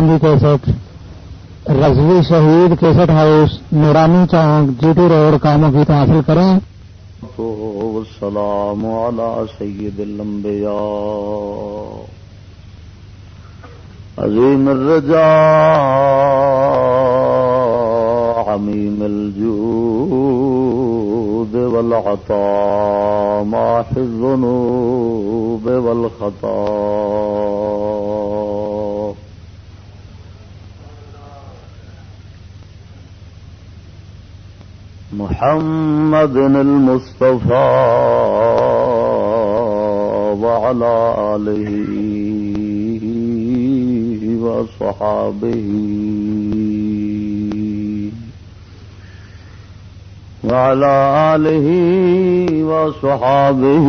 کی کیسٹ رضوی شہید cassette house نورانی چوک جی T road کاموں کی تو حاصل کریں۔ السلام على سید الانبیاء۔ عظیم الرجا عمیم الجود والعطاء، ماح الذنوب والخطا۔ محمد المصطفى وعلى آله وصحابه وعلى آله وصحابه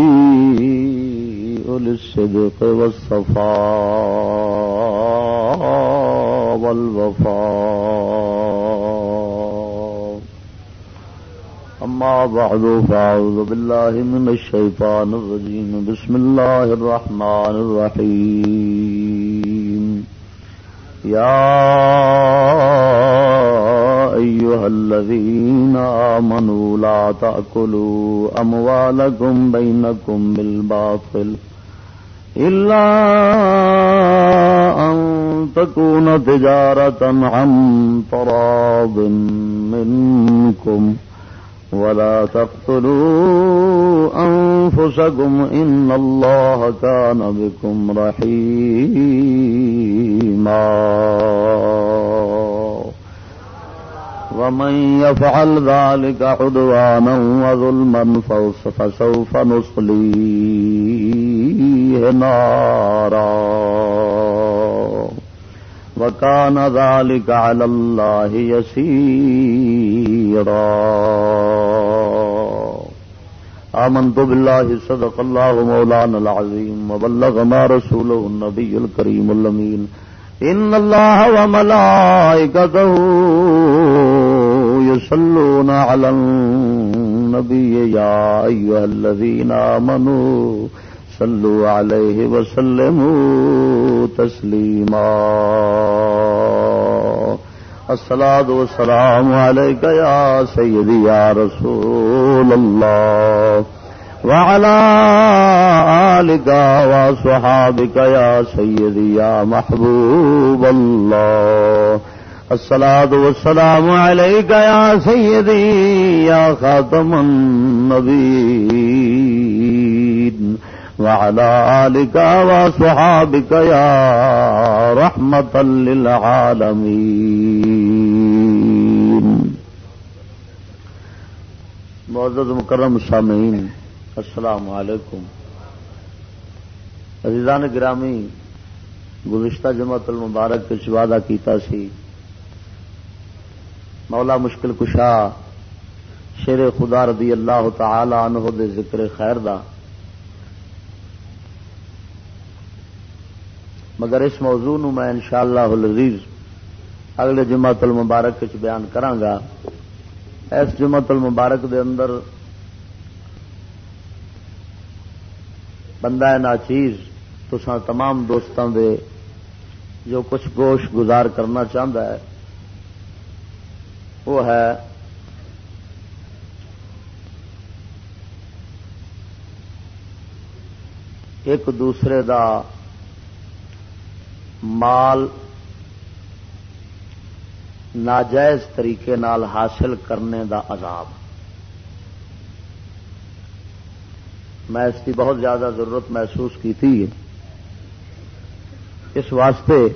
أولي الصدق والصفاء والوفاء أما بعد فأعوذ بالله من الشيطان الرجيم. بسم الله الرحمن الرحيم. يا أيها الذين آمنوا لا تأكلوا أموالكم بينكم بالباطل إلا أن تكون تجارة عن تراض منكم. ولا تقتلوا أنفسكم إن الله كان بكم رحيما. ومن يفعل ذلك عدوانا وظلما فسوف نصليه نارا. وكان ذلك على الله يسيرا۔ آمنت بالله، صدق الله مولانا العظيم وبلغنا رسوله النبي الكريم اللمين إن الله وملائكته يصلون على النبي يا أيها الذين آمنوا۔ صلوا عليه وسلموا تسليما الصلاة والسلام عليك يا سيدي يا رسول الله وعلى آلك وصحابك يا سيدي يا محبوب الله الصلاة والسلام عليك يا سيدي يا خاتم النبيين وعلى آلك وصحابك يا رحمة للعالمين. معزز مکرم سامعین، السلام علیکم. عزیزان گرامی، گزشتہ جمعت المبارک کے وعدہ کیتا سی۔ مولا مشکل کشا، شیر خدا رضی اللہ تعالی عنہ دے ذکر خیر دا۔ مگر اس موضوع نو میں انشاءاللہ العزیز اگلے جمعت المبارک بیان کرانگا۔ اس جمعت المبارک دے اندر بندہ ناچیز تو تمام دوستوں دے جو کچھ گوش گزار کرنا چاہتا ہے، وہ ہے ایک دوسرے دا مال ناجائز طریقے نال حاصل کرنے دا عذاب۔ میں اس کی بہت زیادہ ضرورت محسوس کی تھی۔ اس واسطے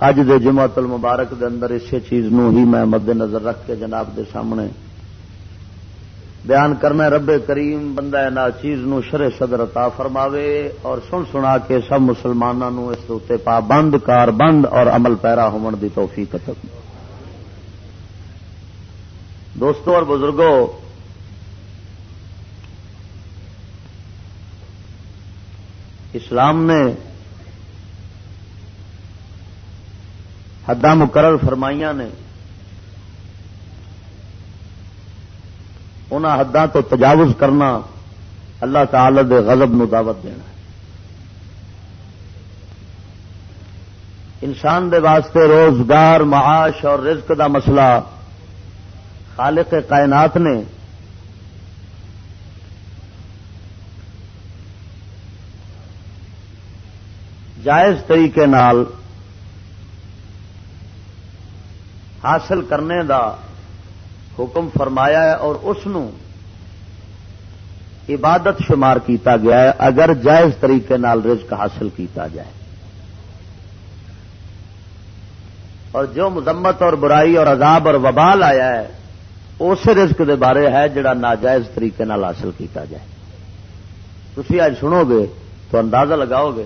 اج دے جمعت المبارک دے اندر اسی چیز نو ہی میں مد نظر رکھ کے جناب دے سامنے بیان کرنا رب کریم بندہ نا چیز نو شر صدر عطا فرماوے اور سن سنا کے سب مسلمانوں اس اتنے پابند کار بند اور عمل پیرا ہون دی توفیق عطا دوستو اور بزرگوں اسلام نے حداں مقرر فرمائیاں نے ان حداں تو تجاوز کرنا اللہ تعالی دے غضب نو دعوت دینا انسان دے واسطے روزگار، معاش اور رزق دا مسئلہ خالق کائنات نے جائز طریقے نال حاصل کرنے دا حکم فرمایا ہے اور اس عبادت شمار کیتا گیا ہے، اگر جائز طریقے نال رزق حاصل کیتا جائے۔ اور جو مذمت اور برائی اور عذاب اور وبال آیا ہے اس رزق دے بارے ہے جڑا ناجائز طریقے نال حاصل کیتا جائے۔ تھی آج سنو گے تو اندازہ لگاؤ گے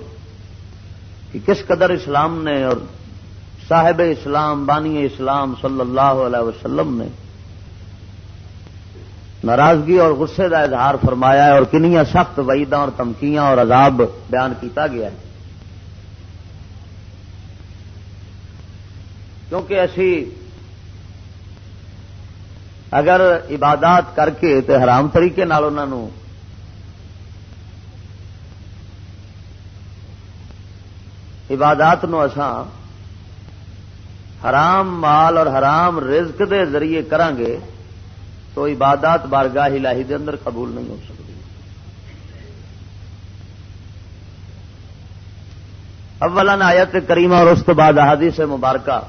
کہ کس قدر اسلام نے اور صاحب اسلام، بانی اسلام صلی اللہ علیہ وسلم نے ناراضگی اور غصے کا اظہار فرمایا ہے اور کنیا سخت وعیدہ اور تمکیاں اور عذاب بیان کیتا گیا ہے۔ کیونکہ اسی اگر عبادات کر کے تو حرام طریقے انہوں عبادات نو اساں حرام مال اور حرام رزق دے ذریعے کران گے تو عبادات بارگاہ الہی دے اندر قبول نہیں ہو سکتی۔ اولن آیت کریمہ اور اس کے بعد احادیث سے مبارکہ۔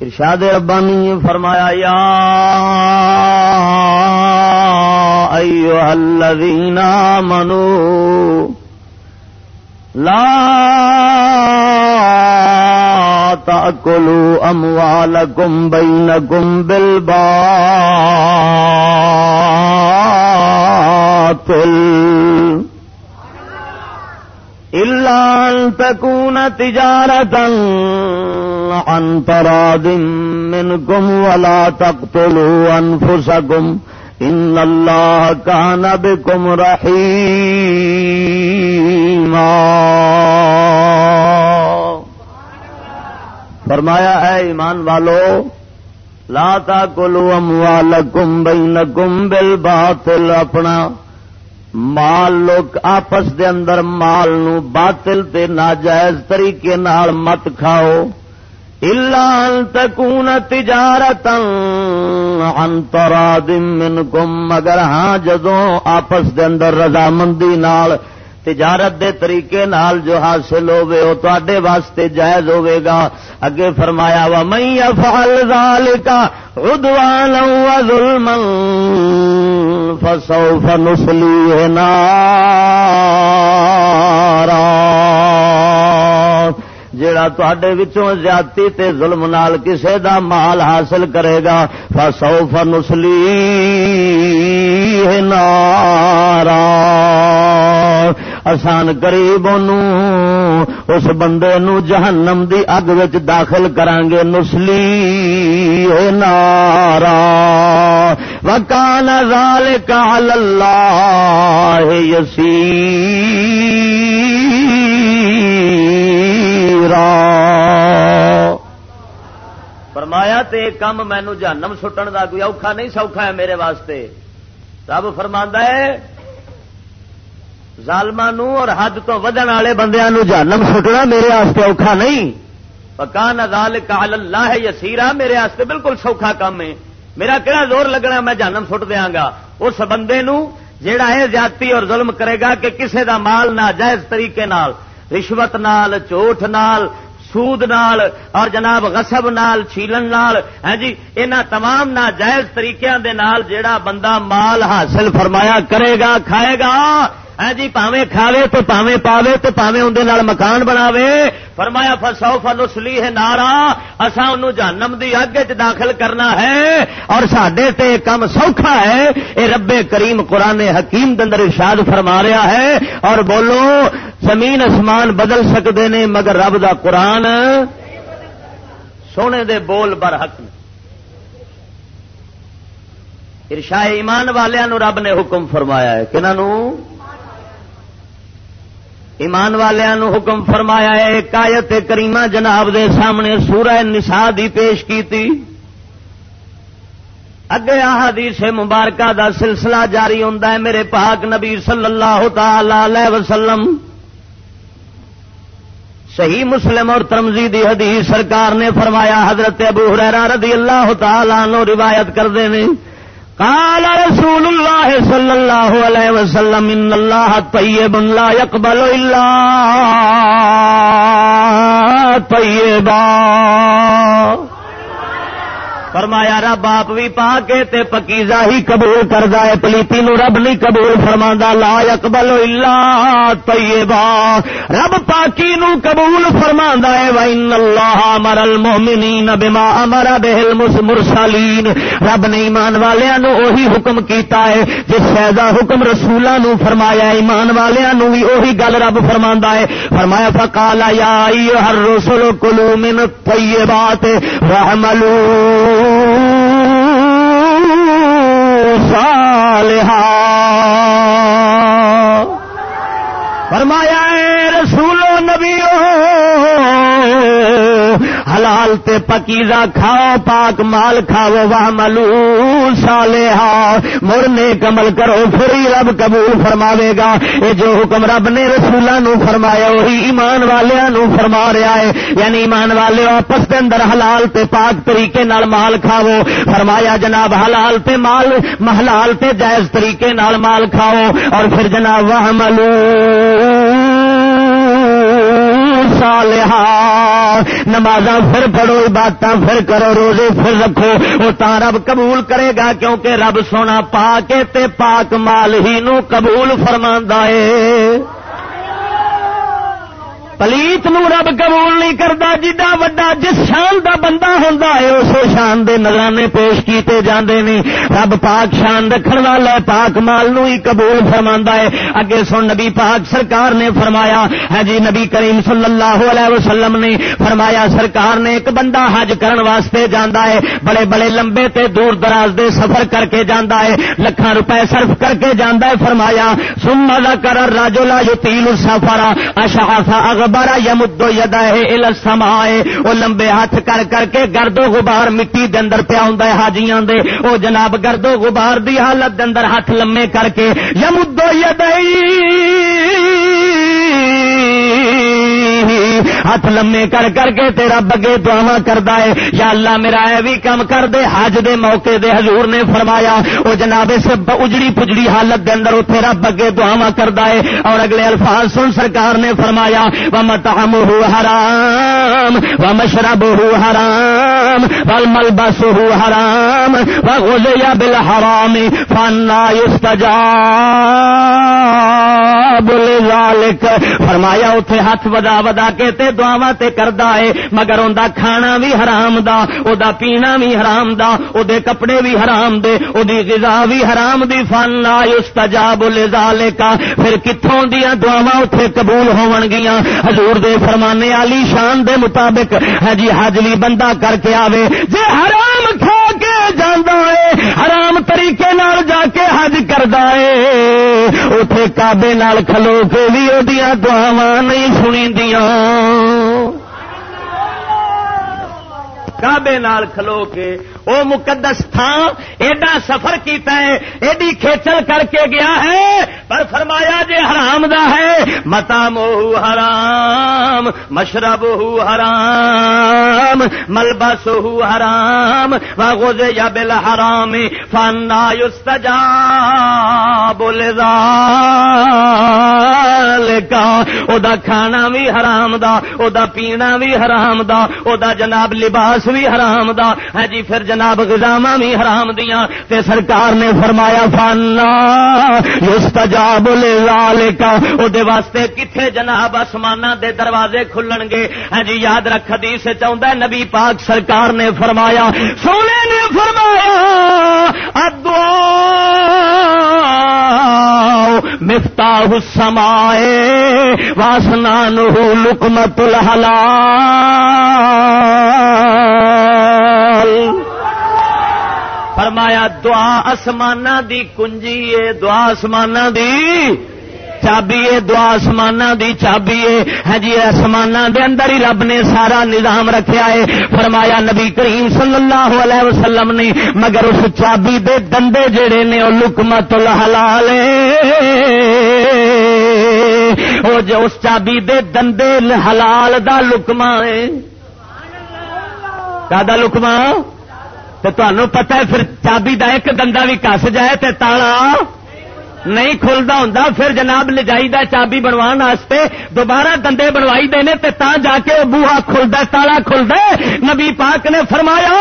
ارشاد ربانی فرمایا، یا ایوہ الذین آمنوا، لا تأكلوا أموالكم بينكم بالباطل إلا أن تكون تجارة عن تراد منكم ولا تقتلوا أنفسكم ان اللہ کان بكم رحیما فرمایا ہے ایمان والو، لا تاکلوا اموالکم بینکم بالباطل، اپنا مال لوگ آپس دے اندر مال نو باطل تے ناجائز طریقے نال مت کھاؤ تکون تجارت انتراد منکم، مگر ہاں جدوں آپس دے اندر رضامندی نال تجارت دے طریقے نال جو حاصل ہوے وہ تے واسطے جائز ہوے گا۔ اگے فرمایا وا مئی افعل ذالک عدوانا و ظلما فسوف نصلیه نارا۔ جڑا تے زیادتی تے ظلم نال کسے دا مال حاصل کرے گا فسو فنسلی نارا۔ آسان قریب اس بندے نو جہنم دی اگ وچ داخل کران گے نسلی نارا وکان ذالک علی اللہ یسی فرمایا تے کم مینو جہنم سٹن کا کوئی اوکھا نہیں سوکھا ہے میرے واسطے رب فرما ہے ظالمان اور حد تو ودن والے بندیا جہنم سٹنا میرے واسطے اوکھا نہیں۔ پکا نال کال اللہ یسیرا، میرے واسطے بالکل سوکھا کام ہے۔ میرا کہڑا زور لگنا میں جہنم سٹ دیا گا۔ اس بندے نو جیڑا ہے زیادتی اور ظلم کرے گا کہ کسے دا مال نہ جائز طریقے نال، رشوت نال، چوٹ نال، سود نال، اور جناب غصب نال، چھیلن نال ہاں جی ان تمام ناجائز طریقے دے نال جیڑا بندہ مال حاصل فرمایا کرے گا، کھائے گا ہاں جی پاوے کھاوے تو پاوے پاوے تو پاوے اندر مکان بناوے۔ فرمایا فسو فلسلی ہے نارا۔ اصا ان جانم دی اگ چ داخل کرنا ہے اور سڈے تے کم سوکھا ہے۔ اے رب کریم قرآن حکیم دندر ارشاد فرما رہا ہے اور بولو، زمین اسمان بدل سکتے نے مگر رب دا قرآن سونے دے بول بر حق ارشا ایمان والوں رب نے حکم فرمایا ہے۔ کہ ایمان والوں حکم فرمایا ہے، ایک کریمہ جناب دے سامنے سورہ نسا دی پیش کیتی۔ اگے احادیث مبارکہ دا سلسلہ جاری ہے، میرے پاک نبی صلی اللہ تعالی وسلم۔ صحیح مسلم اور ترمزی دی حدیث سرکار نے فرمایا، حضرت ابو حریرہ رضی اللہ تعالی عنہ روایت کر دے نے۔ قال رسول الله صلى الله عليه وسلم ان الله طيب لا يقبل الا طيبا. فرمایا، رب آپ بھی پا کے تے پکیزا ہی قبول کردا ہے، پلیتی نو رب نہیں قبول فرما لا یقبل الا طیبا۔ رب پاکی نو قبول فرما ہے وان اللہ امر المؤمنین بما امر به المرسلین رب نے ایمان والےاں نو وہی حکم کیتا ہے، جس شے حکم رسولاں نو فرمایا، ایمان والےاں نو بھی وہی گل رب فرماندا ہے۔ فرمایا، فقال یا ایھا الرسل کلوا من الطیبات واعملوا صالحا۔ فرمایا رسولو نبیو حلال تے پکیزا کھاؤ، پاک مال کھاؤ، واہ ملو سالے مرنے کمل کرو، پھر ہی رب قبول فرماوے گا۔ یہ جو حکم رب نے رسولہ نو فرمایا، وہی ایمان والے نو فرما رہا ہے۔ یعنی ایمان والے آپس کے اندر حلال تے پاک طریقے نال مال کھاو فرمایا، جناب، حلال تے مال محلال تے جائز طریقے نال مال کھاؤ۔ اور پھر جناب وہ ملو صالحا نماز پھر پڑھو عبادت پھر کرو، روزے پھر رکھو۔ وہ تا رب قبول کرے گا کیونکہ رب سونا پا کے تے پاک مال ہی نو قبول فرما ہے۔ پلیت نو رب قبول نہیں کرتا جا وڈا جس شان دا بندہ ہوں اس شان دے نظرانے پیش کیتے جاندے نے۔ رب پاک شان رکھن والا پاک مال نو ہی قبول فرما ہے۔ اگے سن، نبی پاک سرکار نے فرمایا ہے جی نبی کریم صلی اللہ علیہ وسلم نے فرمایا، سرکار نے ایک بندہ حج کرن واسطے جانا ہے، بڑے بڑے لمبے تے دور دراز دے سفر کر کے جانا ہے لکھان روپے صرف کر کے جانا ہے۔ فرمایا سما کر راجو لا جو تیل سفارا اشا یمدو یدا ہے سمائے وہ لمبے ہاتھ کر کر کے گردو غبار مٹی دے اندر پیا ہوں حاجیاں دے۔ او جناب گردو غبار دی حالت دے اندر ہاتھ لمے کر کے یمدو یدئی ہاتھ لمے کر کر کے تیرا بگے دعوا کرتا ہے۔ یا اللہ میرا اے بھی کم کر دے۔ حج دے موقع دے حضور نے فرمایا وہ جناب اس اجڑی پجڑی حالت دے اندر اتنے رب اگے دعوا کرتا ہے۔ اور اگلے الفاظ سن سرکار نے فرمایا و متحم ہو حرام و مشرب ہو حرام و ملبس ہو حرام و غزیا بل حرام فنا استجا بولے ذالک فرمایا اتنے ہاتھ ودا ودا کے تے دعوا تے کردا ہے مگر اوندا کھانا بھی حرام دا او دا پینا بھی حرام دا او دے کپڑے بھی حرام دے او دی غذا بھی حرام دی فن لا یستجاب لذالک پھر کتھوں دیاں دعواں اوتھے قبول ہون گیاں۔ حضور دے فرمانے علی شان دے مطابق ہے جی حج بھی بندہ کر کے آوے۔ جے حرام کھا کے جانا ہے، حرام طریقے نال جا کے حج کردا ہے۔ اوتھے کعبے نال کھلو کے بھی اودیاں دعاواں نہیں سنی دیا کابے نال کھلو کے او مقدس تھا ایڈا سفر کیتا ہے، ایڈی کھیچل کر کے گیا ہے، پر فرمایا جے حرام دا ہے متا موہ حرام، مشرب ہو حرام، ملبس ہو حرام واگوز یا بل حرام فانا یستجا بولے او دا کھانا بھی حرام دا، او دا پینا بھی حرام دا، او دا جناب لباس بھی حرام دا۔ ہے جی پھر جناب جناب گزاوا بھی حرام دیا تے سرکار نے فرمایا، فانا یستجاب لذالک او دے واسطے کتھے جناب آسمان دے دروازے کھلن گے؟ ہے جی یاد رکھ حدیث چاہندا نبی پاک سرکار نے فرمایا، سونے نے فرمایا ادعا مفتاح السمائے واسنان لکمت الحلال۔ فرمایا، دعا آسمان دی کنجی ہے دعا آسمان دی چابی ہے دعا آسمان دی چابی ہے ہاں جی آسمان دے اندر ہی رب نے سارا نظام رکھیا ہے۔ فرمایا، نبی کریم صلی اللہ علیہ وسلم نے، مگر اس چابی دے دندے جڑے نے وہ لکمت الحلال وہ جو اس چابی دے دندے حلال دا لکما ہے۔ کا لکما تو تمہیں پتا ہے پھر چابی دا ایک دندا بھی کس جائے تے تالا نہیں کھلتا ہوں پھر جناب لجائی دا چابی بنوان واسطے دوبارہ دندے بنوائی دینے تے تا جا کے بوہا کھلتا تالا کھلتا نبی پاک نے فرمایا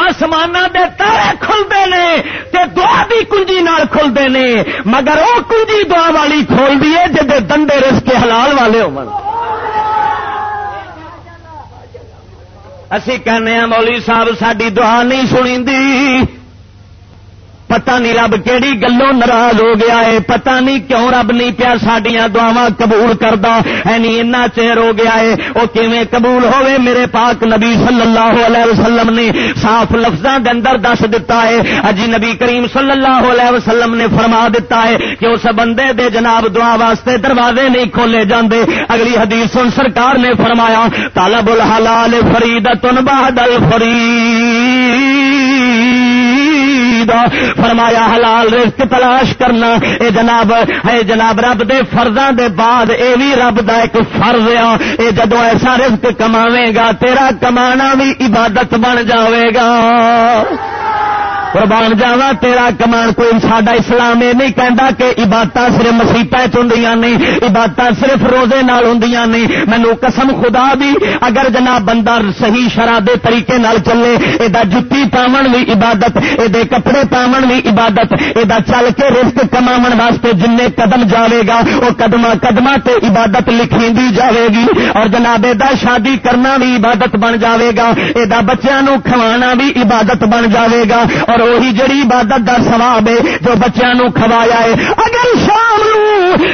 آسمان دے تالے کھلتے نے تے دعا بھی کنجی نال کھلتے نے، مگر وہ کنجی دعا والی کھول دی ہے دندے رس کے حلال والے ہو اسی کہنے ہیں مولی صاحب ساری دعا نہیں سنی دی پتا نہیں رب کہڑی گلوں ناراض ہو گیا ہے پتا نہیں کیوں رب نہیں پیا سڈیا دعوا قبول کرتا اینا چیر ہو گیا ہے وہ کیویں قبول ہوئے میرے پاک نبی صلی اللہ علیہ وسلم نے صاف لفظوں کے اندر دس دتا ہے۔ اجی نبی کریم صلی اللہ علیہ وسلم نے فرما دیتا ہے کہ اس بندے دے جناب دعا واسطے دروازے نہیں کھولے جاندے۔ اگلی حدیث سن سرکار نے فرمایا طالب الحلال فرید تن بہدل فرید فرمایا، حلال رزق تلاش کرنا۔ اے جناب اے جناب، رب دے فرضاں دے بعد اے بھی رب دا ایک فرض آ۔ اے جدو ایسا رزق کماویں گا، تیرا کمانا بھی عبادت بن جاوے گا۔ قربان جاوا تیرا کمان کوئی ساڈا اسلام یہ نہیں کہتا کہ عبادت صرف مسیحت ہوں نہیں عبادت صرف روزے نال ہوں نہیں۔ مینو قسم خدا بھی اگر جناب بندہ صحیح شرح دے طریقے نال چلے یہ جتی پاون بھی عبادت یہ کپڑے پاون بھی عبادت یہ چل کے رسک کما واسطے جن قدم جاوے گا، وہ قدم قدم تے عبادت لکھی دی جاوے گی۔ اور جناب دا شادی کرنا بھی عبادت بن جاوے گا ادا یہ بچوں کھوانا بھی عبادت بن جاوے گا۔ اور اور وہی جڑی عبادت کا سواب ہے جو بچوں کھوایا ہے۔ اگر شام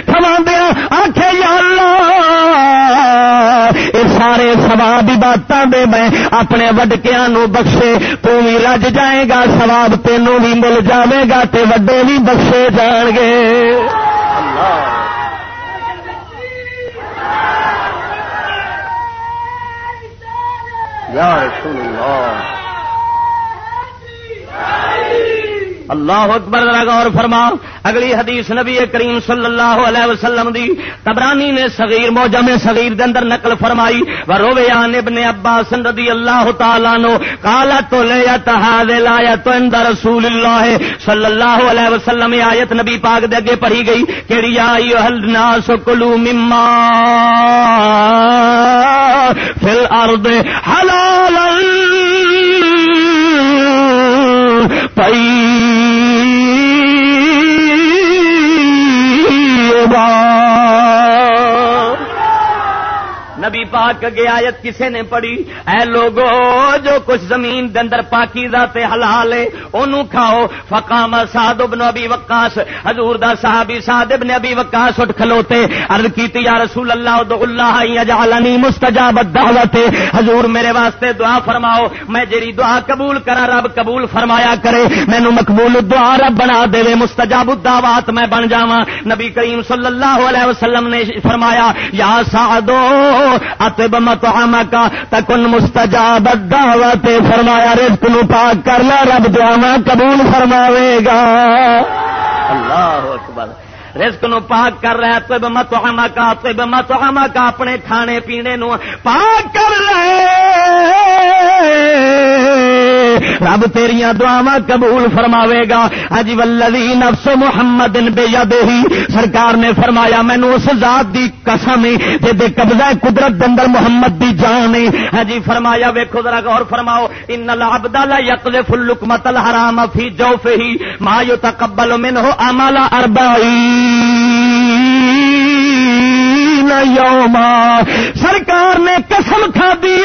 کھوا دیا آخے یا اللہ یہ سارے سواب عبادت دے میں اپنے وڈکیا بخشے، تو بھی رج جائے گا سواب تینوں بھی مل جاوے گا تے وڈے بھی بخشے جان گے۔ اللہ یا رسول اللہ۔ اللہ اکبر غور فرما۔ اگلی حدیث نبی کریم صلی اللہ علیہ وسلم دی۔ تبرانی نے صغیر موجم صغیر دے اندر نقل فرمائی۔ و رویان ابن عباس رضی اللہ تعالی نو قال تو لیت هذه الایت عند رسول اللہ۔ صلی اللہ علیہ وسلم آیت نبی پاک دے اگے پڑھی گئی۔ کیڑی یا ایھا الناس کلوا مما فی الارض حلالا پائی نبی پاک گیا آیت کسے نے پڑھی؟ اے لوگو، جو کچھ زمین دے اندر پاکی تے حلال ہے، اونوں کھاؤ۔ فقام سعد بن ابی وقاص۔ حضور دا صحابی سعد بن ابی وقاص اٹھ کھلوتے۔ عرض کیتی، یا رسول اللہ دو اللہ یجعلنی مستجاب الدعوت۔ حضور میرے واسطے دعا فرماؤ۔ میں جڑی دعا قبول کرا، رب قبول فرمایا کرے۔ مینوں مقبول دعا رب بنا دے، مستجاب الدعوات میں بن جاواں۔ نبی کریم صلی اللہ علیہ وسلم نے فرمایا، یا سعدو اتب مطعم کا تکن مستجاب الدعوت، فرمایا رزق نو پاک کر لے، رب دعا قبول فرماوے گا۔ اللہ اکبر۔ رزق نو پاک کر رہا تو مت کا تو مت کا اپنے کھانے پینے نو پاک کر رہے۔ رب تیریا دعوا قبول فرماوے گا۔ اج ولدی نفس محمد بے ہی سرکار نے فرمایا مینو اس ذات دی قسم جی قبضہ قدرت اندر محمد دی جان ہجی فرمایا ویکو ذرا غور فرماؤ، ان العبد لا يقذف اللقمه الحرام في جوفه ما يتقبل منه عمل 40 یوما سرکار نے قسم کھا دی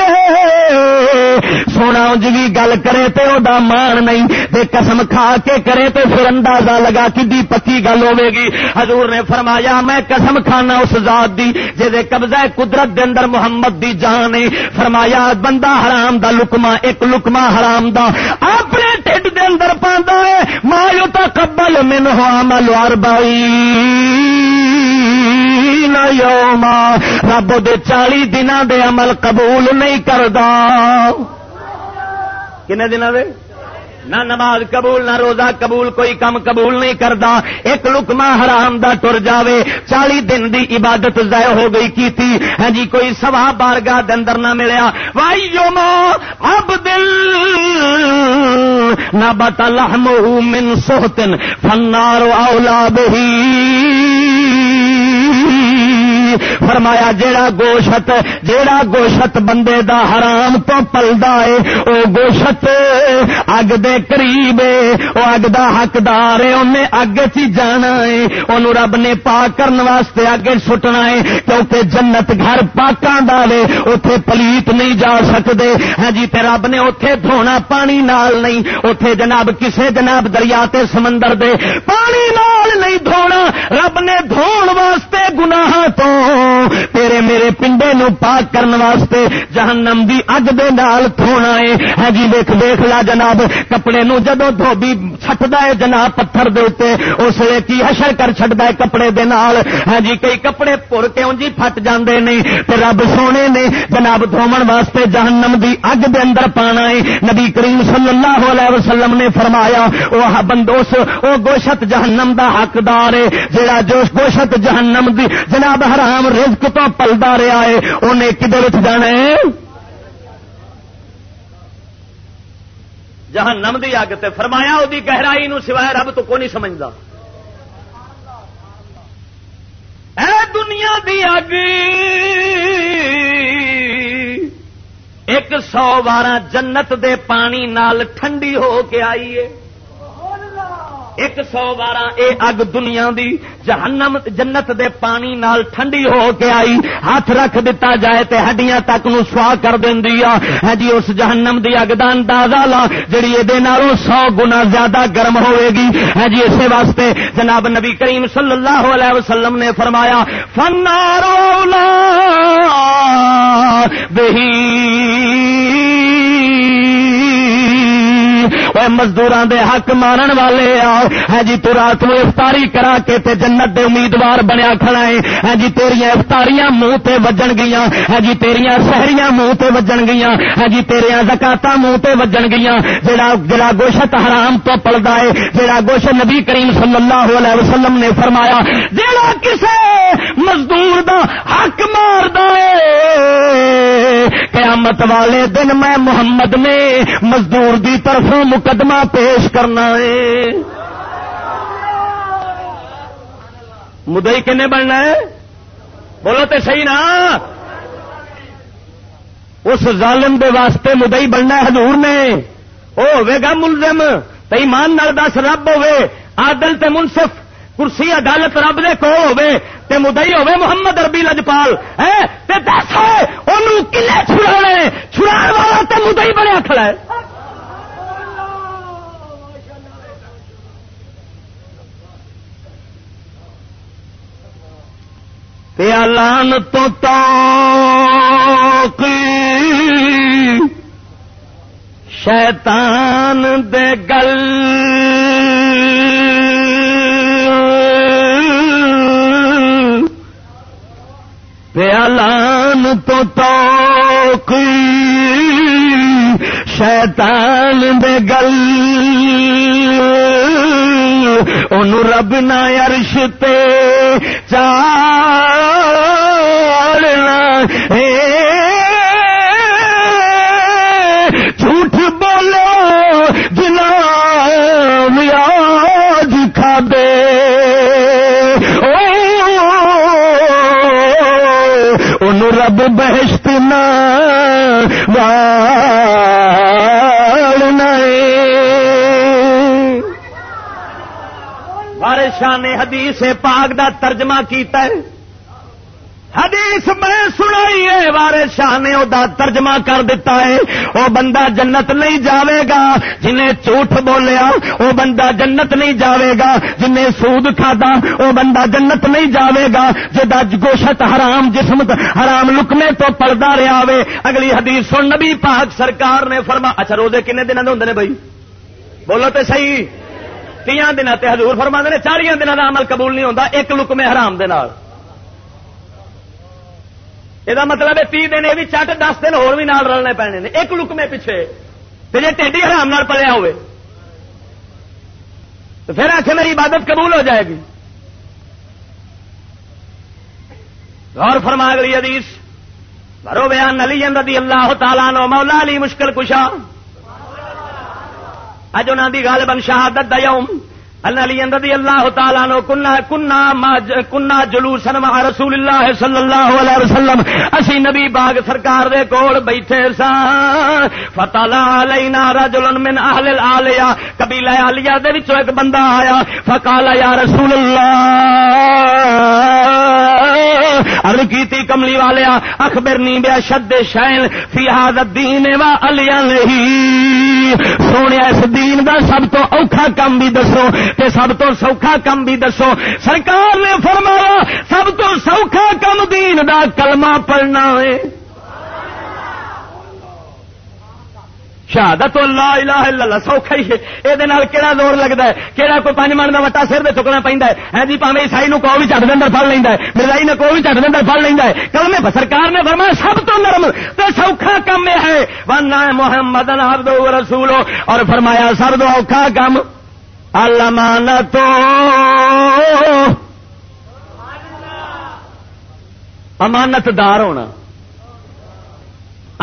سونا انج بھی گل کرے تے او دا مان نہیں۔ تے قسم کھا کے کرے تے پھر اندازہ لگا کہ دی پکی گل ہوے گی حضور نے فرمایا، میں قسم کھانا اس ذات دی جے دے قبضہ قدرت دے اندر محمد دی جان ہے۔ فرمایا، بندہ حرام دا لکما ایک لکما حرام دا اپنے ٹھڈ دے اندر پاندا ہے۔ ما یتقبل منه عمل اربعین یوما رب دے چالی دن دے عمل قبول نہیں کردا کنے دن دے نہ نماز قبول نہ روزہ قبول کوئی کم قبول نہیں کرتا ایک لکما حرام دا ٹر جاوے چالی دن دی عبادت ضائع ہو گئی کی تھی ہاں جی کوئی سوا بارگاہ اندر نہ ملیا وائی اب دل نہ بتا لہم من سوتن فنار اولا بہی فرمایا جیڑا گوشت جیڑا گوشت بندے دا حرام تو پلدا ہے، او گوشت اگ دے قریب او اگ دا حقدار ہے انہیں اگ چ جانا ہے۔ اونوں رب نے پاک کرن واسطے اگے سٹنا ہے، کیونکہ جنت گھر پاکاں دا وے، اوتھے پلیت نہیں جا سکدے۔ ہاں جی تے رب نے اوتھے دھونا پانی نال نہیں، اوتھے جناب کسے جناب دریا تے سمندر دے پانی نال نہیں دھونا رب نے دھون واسطے گناہ تو تیرے میرے پنڈے نو پاک کرنے واسطے جہنم دی اگ دے نال دھونا ہے۔ ہاں جی دیکھ دیکھ لا جناب، کپڑے نو جدو دھوبی چھٹدا ہے جناب پتھر دے اوتے اس لیے کی حشر کر چھڈدا ہے کپڑے دے نال۔ ہاں جی کئی کپڑے پور کے اونجی پھٹ جاندے نہیں تے رب سونے نے جناب دھومن واسطے جہنم دی اگ دے اندر پانا ہے۔ نبی کریم صلی اللہ علیہ وسلم نے فرمایا او بندوس او گوشت جہنم دا حقدار ہے۔ جڑا جوش گوشت جہنم دی، جناب حرام رزق تو پلتا رہا ہے، انہیں کدھر جانا ہے؟ جہاں نم دی اگ تے فرمایا وہ گہرائی نو سوائے رب تو کو نہیں سمجھتا اے دنیا دی اگ! ایک سو بارہ جنت دے پانی نال ٹھنڈی ہو کے آئی ہے۔ ایک سو بارہ اے اگ دنیا دی، جہنم، جنت دے پانی نال ٹھنڈی ہو کے آئی۔ ہاتھ رکھ دیتا جائے تے ہڈیاں تک نو سوا کر دیا ہے جی اس جہنم دی اگ دا اندازہ لا، جڑی یہ سو گنا زیادہ گرم ہوئے گی۔ ہے جی اسی واسطے جناب نبی کریم صلی اللہ علیہ وسلم نے فرمایا فنارو لا بہی مزدور دے حق مارن والے آؤ ہے جی تو رات میں افطاری کرا کے تے جنت دے امیدوار بنیا کھڑا ہے ہے جی تیریا افطاریاں منہ تے وجن گیا ہے جی تیریا سہریاں منہ تے وجن گیا ہے جی تیریا زکاتا منہ تے وجن گیا جڑا جڑا گوشت حرام تو پلدا ہے جڑا گوشت نبی کریم صلی اللہ علیہ وسلم نے فرمایا جڑا کسے مزدور دا حق مار دے قیامت والے دن میں محمد نے مزدور دی طرفوں مقدمہ پیش کرنا ہے۔ مدئی کنے بننا ہے؟ بولو تو صحیح نا۔ اس ظالم دے واسطے مدئی بننا ہے حضور نے۔ وہ گا ملزم تو ایمان نال دس رب ہوے آدل تے منصف۔ کرسی عدالت رب دے کو ہوے تے مدئی ہوے محمد اربی لجپال دس کلے چھڑا چھڑا والا تے مدئی بنیا کھڑا ہے۔ لان تو شیطان دے گل پیالان تو تو شیطان دے گل۔ ان رب نہ عرش تے چارنا اے رب بہشت نہ شاہ نے حدیث پاک دا ترجمہ کیتا ہے۔ حدیث میں سنائی ہے، وارث شاہ نے وہ ترجمہ کر دیتا ہے۔ وہ بندہ جنت نہیں جاوے گا، جنہیں جھوٹ بولیا وہ بندہ جنت نہیں جاوے گا، جنہیں سود کھادا وہ بندہ جنت نہیں جاوے گا۔ جدا گوشت حرام جسم حرام لکنے تو پڑتا رہا وے اگلی حدیث سن، نبی پاک سرکار نے فرما اچھا روزے کنے دن ہوں نے بھائی؟ بولو تو صحیح۔ تیا دن حضور فرما نے چالیا دنوں کا عمل قبول نہیں ہوتا ایک لکمے حرام دے نال۔ یہ مطلب ہے تی دن یہ بھی چٹ دس دن ہو رلنے پینے نے ایک لکمے پیچھے جی ٹھنڈی حرام نال پلیا ہوئے تو پھر آخر میری عبادت قبول ہو جائے گی غور فرما گئی حدیث برو بیان علی رضی اللہ تعالیٰ نو مولا علی مشکل کشا اج انہوں کی غالباً شہادت دا یوم علی رضی اللہ تعالیٰ نو کنا کنا کنا جلوسن مع رسول اللہ صلی اللہ علیہ وسلم۔ اسی نبی باغ سرکار دے کول بیٹھے سا فتلا علینا رجل من اہل العالیہ قبیلہ عالیہ دے وچوں ایک بندہ آیا۔ فقال یا رسول اللہ۔ عرض کیتی کملی والیا اخبر نی بیا شد شین، فی حاضر دین و علیہ۔ نہیں سونے، اس دین دا سب تو اوکھا کم بھی دسو، تے سب تو سوکھا کم بھی دسو۔ سرکار نے فرمایا، سب تو سوکھا کم دین دا کلمہ پڑھنا ہے۔ شہادت لا الہ الا اللہ سوکھا ہی ہے۔ یہ کہڑا زور لگتا ہے؟ کہڑا کوئی پانچ من کا وٹا سر میں چکنا پہنتا ہے؟ ہاں جی پاوے عیسائی نو کو بھی چٹ دن پڑ لینا ہے۔ مرزائی نے کو بھی چٹ دن پڑ لینا ہے۔ کل میں سرکار نے فرمایا، سب تو نرم تو سوکھا کم ہے۔ ورنہ محمد عبد رسول اور فرمایا، سب تو اوکھا کم۔ المانتو امانت دار ہونا۔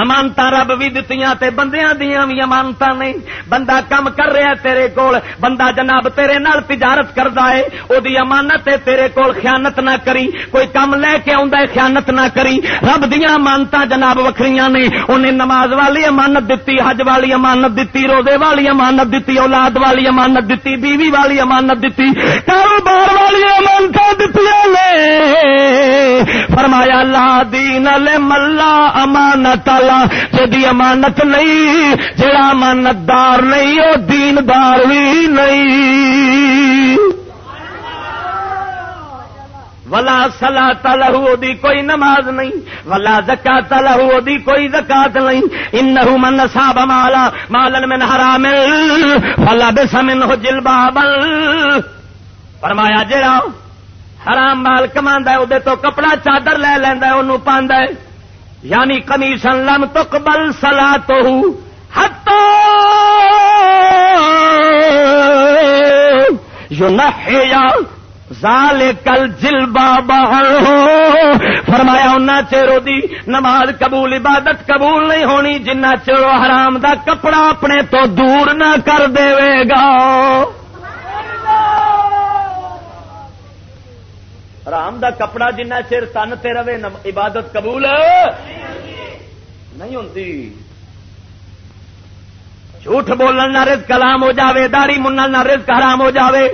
امانت رب بھی دتیاں تے بندیاں دیاں بھی امانت نہیں بندہ کم کر رہا تیرے کول، بندہ جناب تیرے نال تجارت کردا ہے او امانت ہے تیرے کول خیانت نہ کری، کوئی کم لے کے آندا ہے خیانت نہ کری۔ رب دیاں امانتاں جناب وکھریاں نے اونے نماز والی امانت دتی، حج والی امانت دتی، روزے والی امانت دتی، اولاد والی امانت دتی، بیوی والی امانت دتی، کاروبار والی امانت دتی نے۔ فرمایا، لا دین ملا امانت جدی امانت نہیں، جڑا امانت دار نہیں وہ دیندار بھی نہیں. ولا سلا تلہو دی کوئی نماز نہیں. ولا زکا تلہو دی کوئی زکات نہیں. انہو من صاب مالا مالن من حرام. فلا بس من ہو جلبابل فرمایا، جڑا حرام مال کما ہے تو کپڑا چادر لے لینا انہوں پاندا ہے. یعنی کمیشن لم تقبل سلا تو جو نہ زال کل جل بابا فرمایا ان چیرو دی نماز قبول، عبادت قبول نہیں ہونی جنہ چیرو حرام دا کپڑا اپنے تو دور نہ کر دے گا. رام دا کپڑا جنہ چر تن تے رہے عبادت قبول نہیں ہوتی جھوٹ بولن نہ رزق کلام ہو جاوے داری منن نہ رزق حرام ہو جاوے۔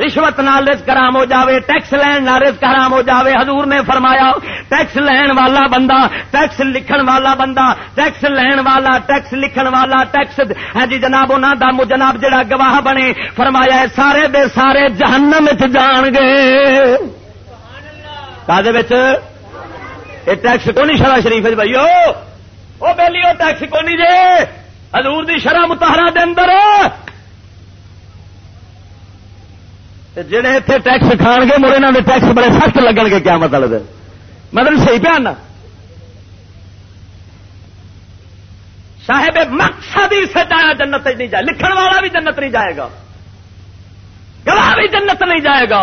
رشوت نہ رزق حرام ہو جاوے، ٹیکس لین نہ رزق حرام ہو جاوے۔ حضور نے فرمایا، ٹیکس لین والا بندہ، ٹیکس لکھن والا بندہ، ٹیکس لین والا، ٹیکس لکھن والا، ٹیکس ہاں جی جناب انہوں دا جناب جڑا گواہ بنے، فرمایا ہے، سارے دے سارے جہنم جان گے۔ ٹیکس کو نہیں شرح شریف جی بھائی وہ بہلی وہ ٹیکس کو نہیں جے جی؟ حضور دی شرح متحرہ دے اندر۔ جہے اتنے ٹیکس کھان گے، مڑے انہوں ٹیکس بڑے سخت لگن گے، کیا مطلب ہے؟ مطلب صحیح پہ آنا صاحب مقصد ہی سے جایا جنت نہیں جائے، لکھن والا بھی جنت نہیں جائے گا، گواہ بھی جنت نہیں جائے گا۔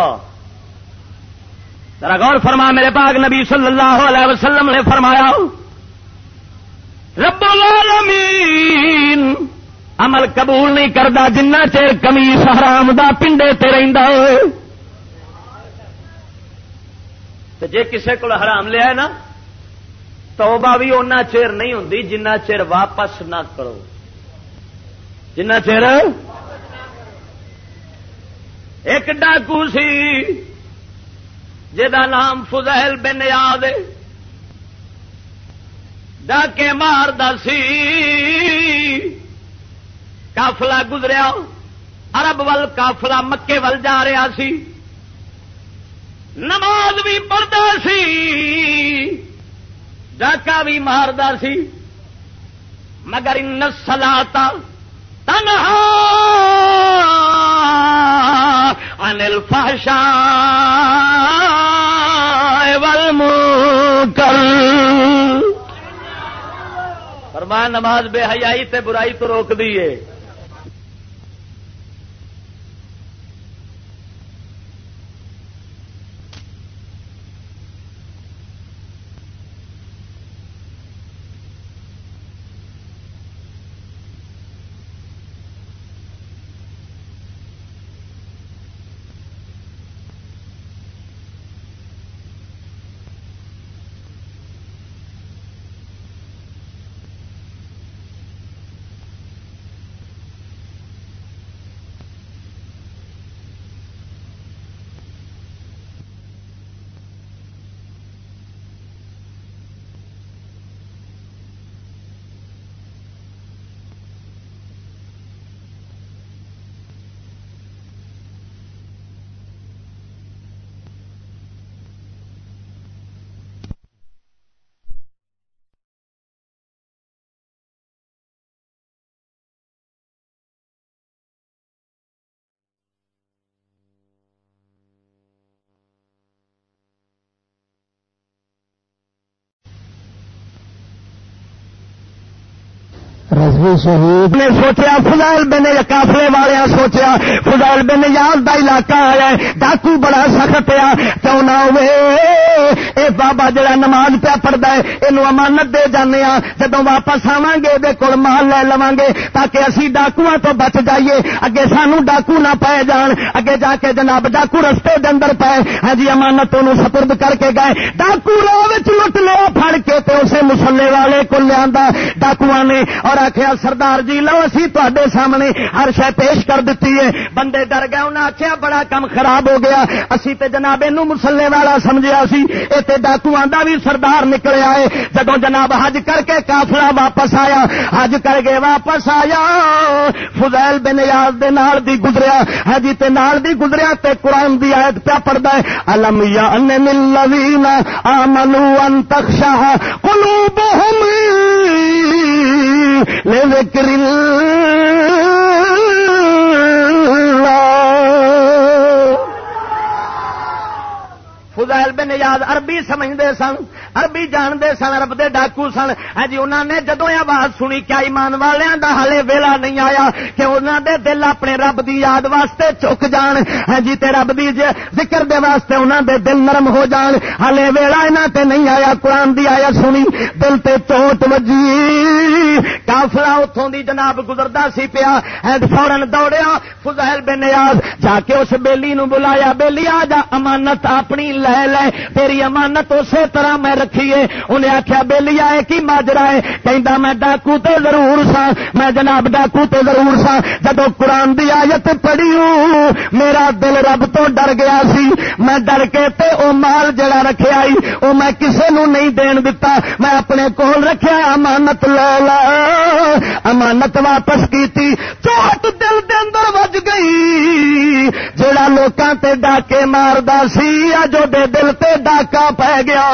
ذرا غور فرما، میرے پاک نبی صلی اللہ علیہ وسلم نے فرمایا، رب العالمین عمل قبول نہیں کرتا جنہ چیر کمیس حرام دا پنڈے تے جے کسے کو حرام لیا ہے نا، توبہ بھی اُنہ چیر نہیں ہوں جنہ چیر واپس نہ کرو۔ جنہ چیر؟ ایک ڈاکو سی جا نام فضل بن یاد ڈاکے مار سی۔ کافلا گزریا ارب ول کافلا مکے ول جا رہا سی۔ نماز بھی پڑھتا سی ڈاکا بھی ماردا سی۔ مگر ان سلاتا تنہا انل فاشا کر فرمان نماز بے حیائی تے برائی تو روک دیے رضوی شہید نے سوچیا، فضائل بن کافلے والے سوچیا، فضائل بن یاد کا علاقہ آیا ڈاکو بڑا سخت آ کیوں نہ ہوئے؟ اے بابا جڑا نماز پیا پڑتا ہے یہ امانت دے جانے ہاں جدو واپس آواں گے یہ کول مال لے لوا گے تاکہ اسی ڈاکو تو بچ جائیے۔ اگے سانو ڈاکو نہ پائے جان، اگے جا کے جناب ڈاکو رستے دے اندر پائے۔ ہاں جی امانت انہوں سپرد کر کے گئے۔ ڈاکو راہ لٹ لیا پھڑ کے تے اسے مسلے والے کو لیا ڈاکو نے، اور آخیا سردار جی لو اسی تے سامنے ہر شہ پیش کر دیتی ہے. بندے ڈر گئے انہیں آخیا بڑا کم خراب ہو گیا۔ اسی تے جناب یہ مسلے والا سمجھا سی۔ یہ ڈاکو آدھا بھی سردار نکلیا ہے۔ جدو جناب حج کر کے کافلا واپس آیا، حج کر کے واپس آیا۔ فضیل بن یاز دے نال دی گزریا۔ حجی تے نال دی گزریا تے قرآن دی آیت پیا پڑھتا ہے۔ الم یا ان للذین آمنوا ان تخشع قلوبهم لذكر فضائل بن یاد عربی سمجھتے سن، عربی جانتے سن، رب دے ڈاکو سن۔ ہاں جی انہوں نے جدو آواز سنی کیا ایمان والوں کا ہلے ویلا نہیں آیا کہ انہوں دے دل اپنے رب دی یاد واسطے چک جان۔ ہاں جی تے رب دی ذکر دے واسطے انہوں دے دل نرم ہو جان۔ ہلے ویلا یہاں تے نہیں آیا، قرآن دی آیا سنی۔ دل تے چوٹ وجی۔ کافلا اتوں دی جناب گزرتا سی پیا ہاں جی، فورن دوڑیا۔ فضائل بن یاد جا کے اس بیلی نو بلایا، بیلی، آ جا، امانت اپنی لے لے تیری امانت اسی طرح میں رکھیے انہیں آخیا بہلی آئے کی ماجرا ہے کہ میں ڈاکو تے ضرور سا میں جناب ڈاکو تے ضرور سا جب قرآن دی آیت پڑھی میرا دل رب تو ڈر گیا سی میں ڈر کے تے او مال جڑا رکھے آئی او میں کسے نو نہیں دین دتا میں اپنے کول رکھیا امانت لے لا امانت واپس کی چوٹ دل دے اندر وج گئی جڑا لوکاں تے ڈاکے ماردا سی جو دل تے ڈاکا پی گیا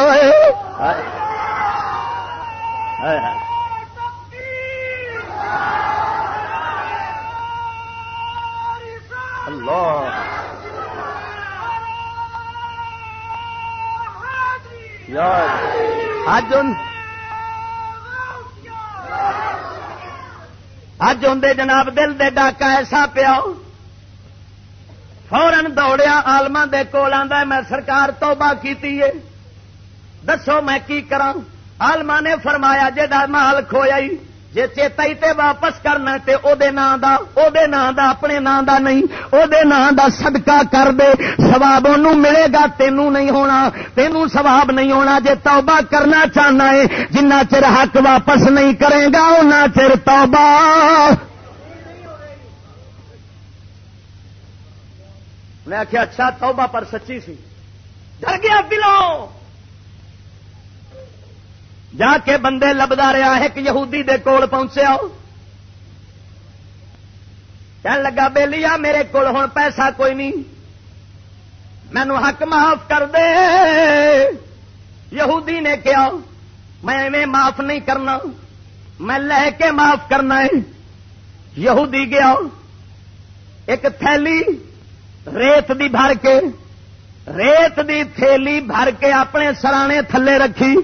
اللہ۔ اج اج ہوں جناب دل دے ڈاکا ایسا پیا۔ فورن دوڑیا آلما دے کول آدھا میں سرکار توبہ کیتی ہے دسو میں کی کرا آلما نے فرمایا جا مال کھویا جی چیتا ہی تے واپس کرنا تے او دے نام دا او دے نام دا اپنے نام دا نہیں او دے نام دا صدقہ کر دے سواب انہوں ملے گا تینوں نہیں ہونا تینوں سواب نہیں ہونا جے توبہ کرنا چاہنا ہے جنہ چر حق واپس نہیں کرے گا اُنہ چر توبہ میں آخیا اچھا توبہ پر سچی سی۔ ڈر گیا دلوں جا کے بندے لبدا رہا ایک یہودی دے کول پہنچیا۔ کہنے لگا بے لیا میرے کول ہوں پیسہ کوئی نہیں۔ مینو حق معاف کر دے۔ یہودی نے کیا میں معاف نہیں کرنا، میں لے کے معاف کرنا ہے۔ یہودی گیا، ایک تھیلی ریت دی بھر کے ریت دی تھیلی بھر کے اپنے سرانے تھلے رکھی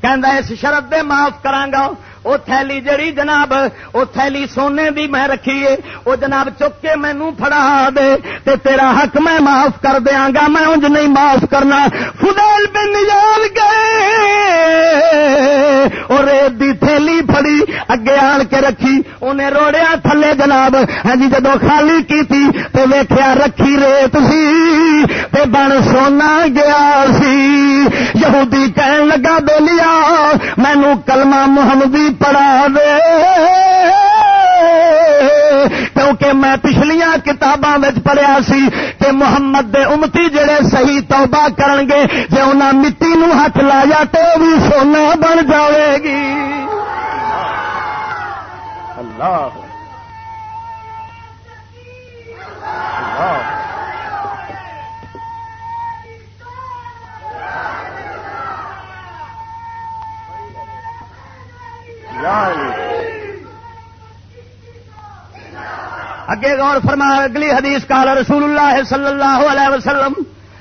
کہ اس شرط دے معاف کرانگا وہ تھیلی جڑی جناب وہ تھیلی سونے دی میں رکھیے وہ جناب چک کے مینو فڑا دے، تے تیرا حق میں معاف کر دیا گا، میں انج نہیں معاف کرنا۔ فضل بن جان گئے، اور ریت دی تھیلی پھڑی، اگے آن کے رکھی انہیں روڑیا تھلے جناب۔ ہاں جی جدو خالی کی تھی تے ویخیا رکھی ریت سی، تے بن سونا گیا سی۔ یہودی کہن لگا، بے لیا مینو کلمہ محمدی پڑھا دے کیونکہ میں پچھلیاں کتاباں پڑھیا سی کہ محمد دے امتی جڑے صحیح توبہ کرن گے جے انہاں مٹی نو ہاتھ لایا تو بھی سونا بن جاوے گی۔ اللہ۔ اگے غور فرما اگلی حدیث کال رسول اللہ صلی اللہ علیہ وسلم،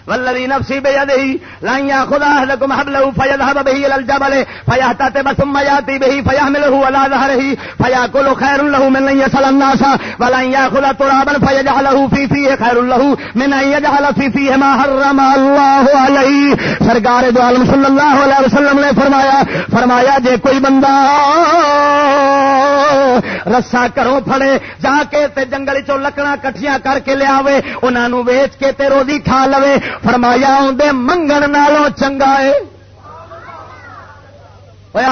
والذی نفسی بیدہی لن ياخذ احدكم حبله فيذهب به الى الجبل فيهتتب ثم ياتي به فيحمله على ظهره فياكل خير له من ان يسال الناس ولن ياخذ ترابا فيجعله في فيه خير له من ان يجعل في فيه ما حرم الله عليه. سرکار دو عالم صلی اللہ علیہ وسلم نے فرمایا فرمایا جے کوئی بندہ رسا کروں پھڑے، جا کے تے جنگل چو لکڑا کٹھیاں کر کے لیا انہوں ویچ کے تے روزی کھا لو فرمایا آدھے منگن نالوں چنگا ہے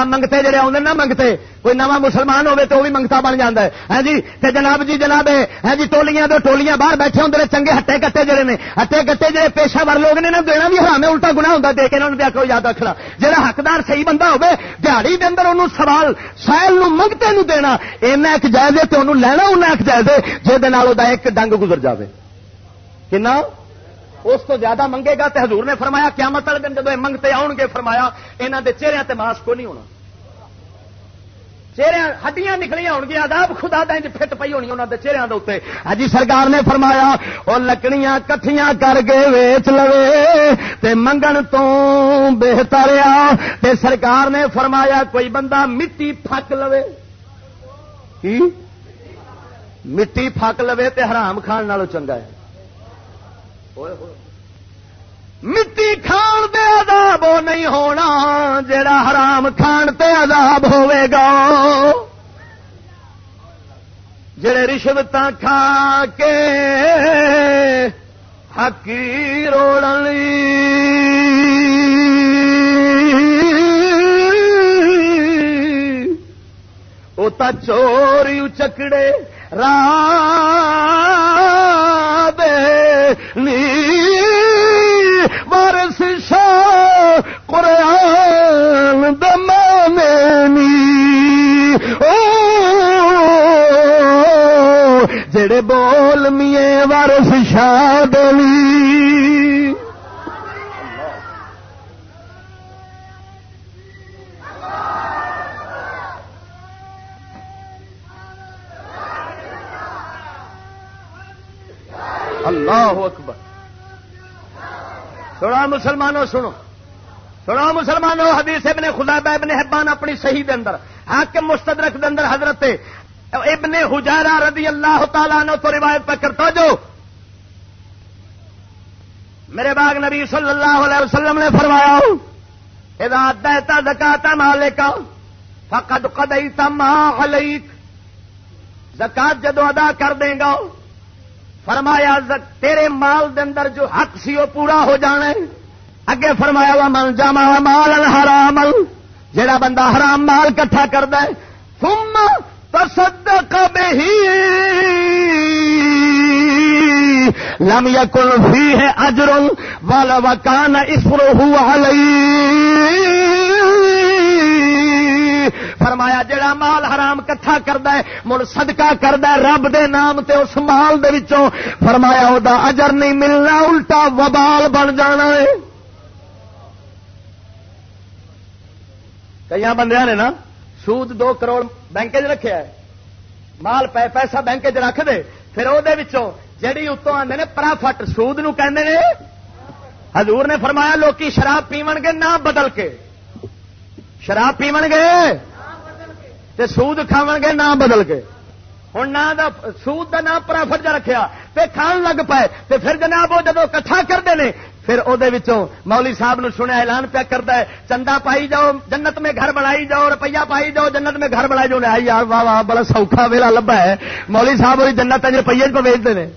منگتے جڑے آدھے نہ منگتے کوئی نواں مسلمان ہوے تو وہ بھی منگتا بن جاتا ہے ہاں جی تے جناب جی جناب ہاں جی ٹولیاں دو ٹولیاں باہر بیٹھے ہوں چنگے ہٹے کٹے جڑے نے ہٹے کٹے جڑے پیشہ ور لوگ نے دینا بھی حرام الٹا گنا ہوتا دے کے انہوں نے آخو یاد رکھنا جہاں حقدار صحیح بندہ ہوے دیہڑی کے اندر انہوں سوال سائل نو منگتے نو دینا اینا ایک جائزے تو انہوں لینا انہیں ایک جائزے جہد ایک ڈنگ گزر جائے کنا اس تو زیادہ منگے گا تو حضور نے فرمایا کیا مطلب دن جب منگتے آؤ گے، فرمایا یہاں کے چہرے تے ماس کو نہیں ہونا۔ چہرے ہڈیاں نکلیاں ہو گیا آداب خدا دیں فٹ پی ہونی انہوں کے چہرے کے اتنے ہی سرکار نے فرمایا وہ لکڑیاں کٹھیاں کر کے ویچ لو تے منگن تو بہتر آ۔ تے سرکار نے فرمایا، کوئی بندہ مٹی پک لو کی؟ مٹی پک لو تے حرام کھان چنگا ہے۔ مٹی کھان دے عذاب وہ نہیں ہونا جڑا حرام کھان تے عذاب ہوے گا۔ جڑے رشوت کھا کے حقی روڑ وہ تو چوری لی وارس شاہ قرآن دمانے او جڑے بول میے وارس شاہ دلی اللہ اکبر۔ سنا مسلمانوں، سنو۔ سنو مسلمانوں، حدیث ابن خدا ابن حبان اپنی صحیح دے اندر، حاکم مستدرک دے اندر حضرت ابن حجارہ رضی اللہ تعالیٰ نو تو روایت پہ کرتا جو میرے باغ نبی صلی اللہ علیہ وسلم نے فرمایا، اذا دیتا زکاتا مالکا فقد قدیتا ما علیک۔ زکات جدو ادا کر دیں گا فرمایا تیرے مال دے اندر جو حق سی وہ پورا ہو جانا ہے. اگے فرمایا وا من جما مال حرام جڑا بندہ حرام مال کٹھا کرد تم تصدق به لم يكن فيه اجر ولا وكان اسره عليه فرمایا، جڑا مال حرام کٹھا کرد مڑ سدکا کرد رب دے نام تے اس مال دے وچوں فرمایا وہ اجر نہیں ملنا، الٹا وبال بن جانا ہے۔ کئی بندے نے نا، سود دو کروڑ بینک چ رکھا ہے۔ مال پیسہ بینک چ رکھ دے، پھر وہ جہی اتوں آتے نے پرافٹ سود نو کہ حضور نے فرمایا، لوکی شراب پیو گے نہ بدل کے۔ شراب پیو گے؟ تے سود کھاو گے نہ بدل کے ہوں نہ سود کا نام پرافٹ جا رکھا تے کھان لگ پائے۔ تے پھر جناب وہ جدو کٹھا کرتے ہیں پھر وہ مولی صاحب نو سنیا، اعلان پیا کرتا ہے چندہ پائی جاؤ، جنت میں گھر بنائی جاؤ، روپیہ پائی جاؤ، جنت میں گھر بنائی جاؤ۔ یار واہ واہ، بڑا سوکھا ویلا لبا ہے۔ مولی صاحب وہ جنت روپیے پہ ویچتے ہیں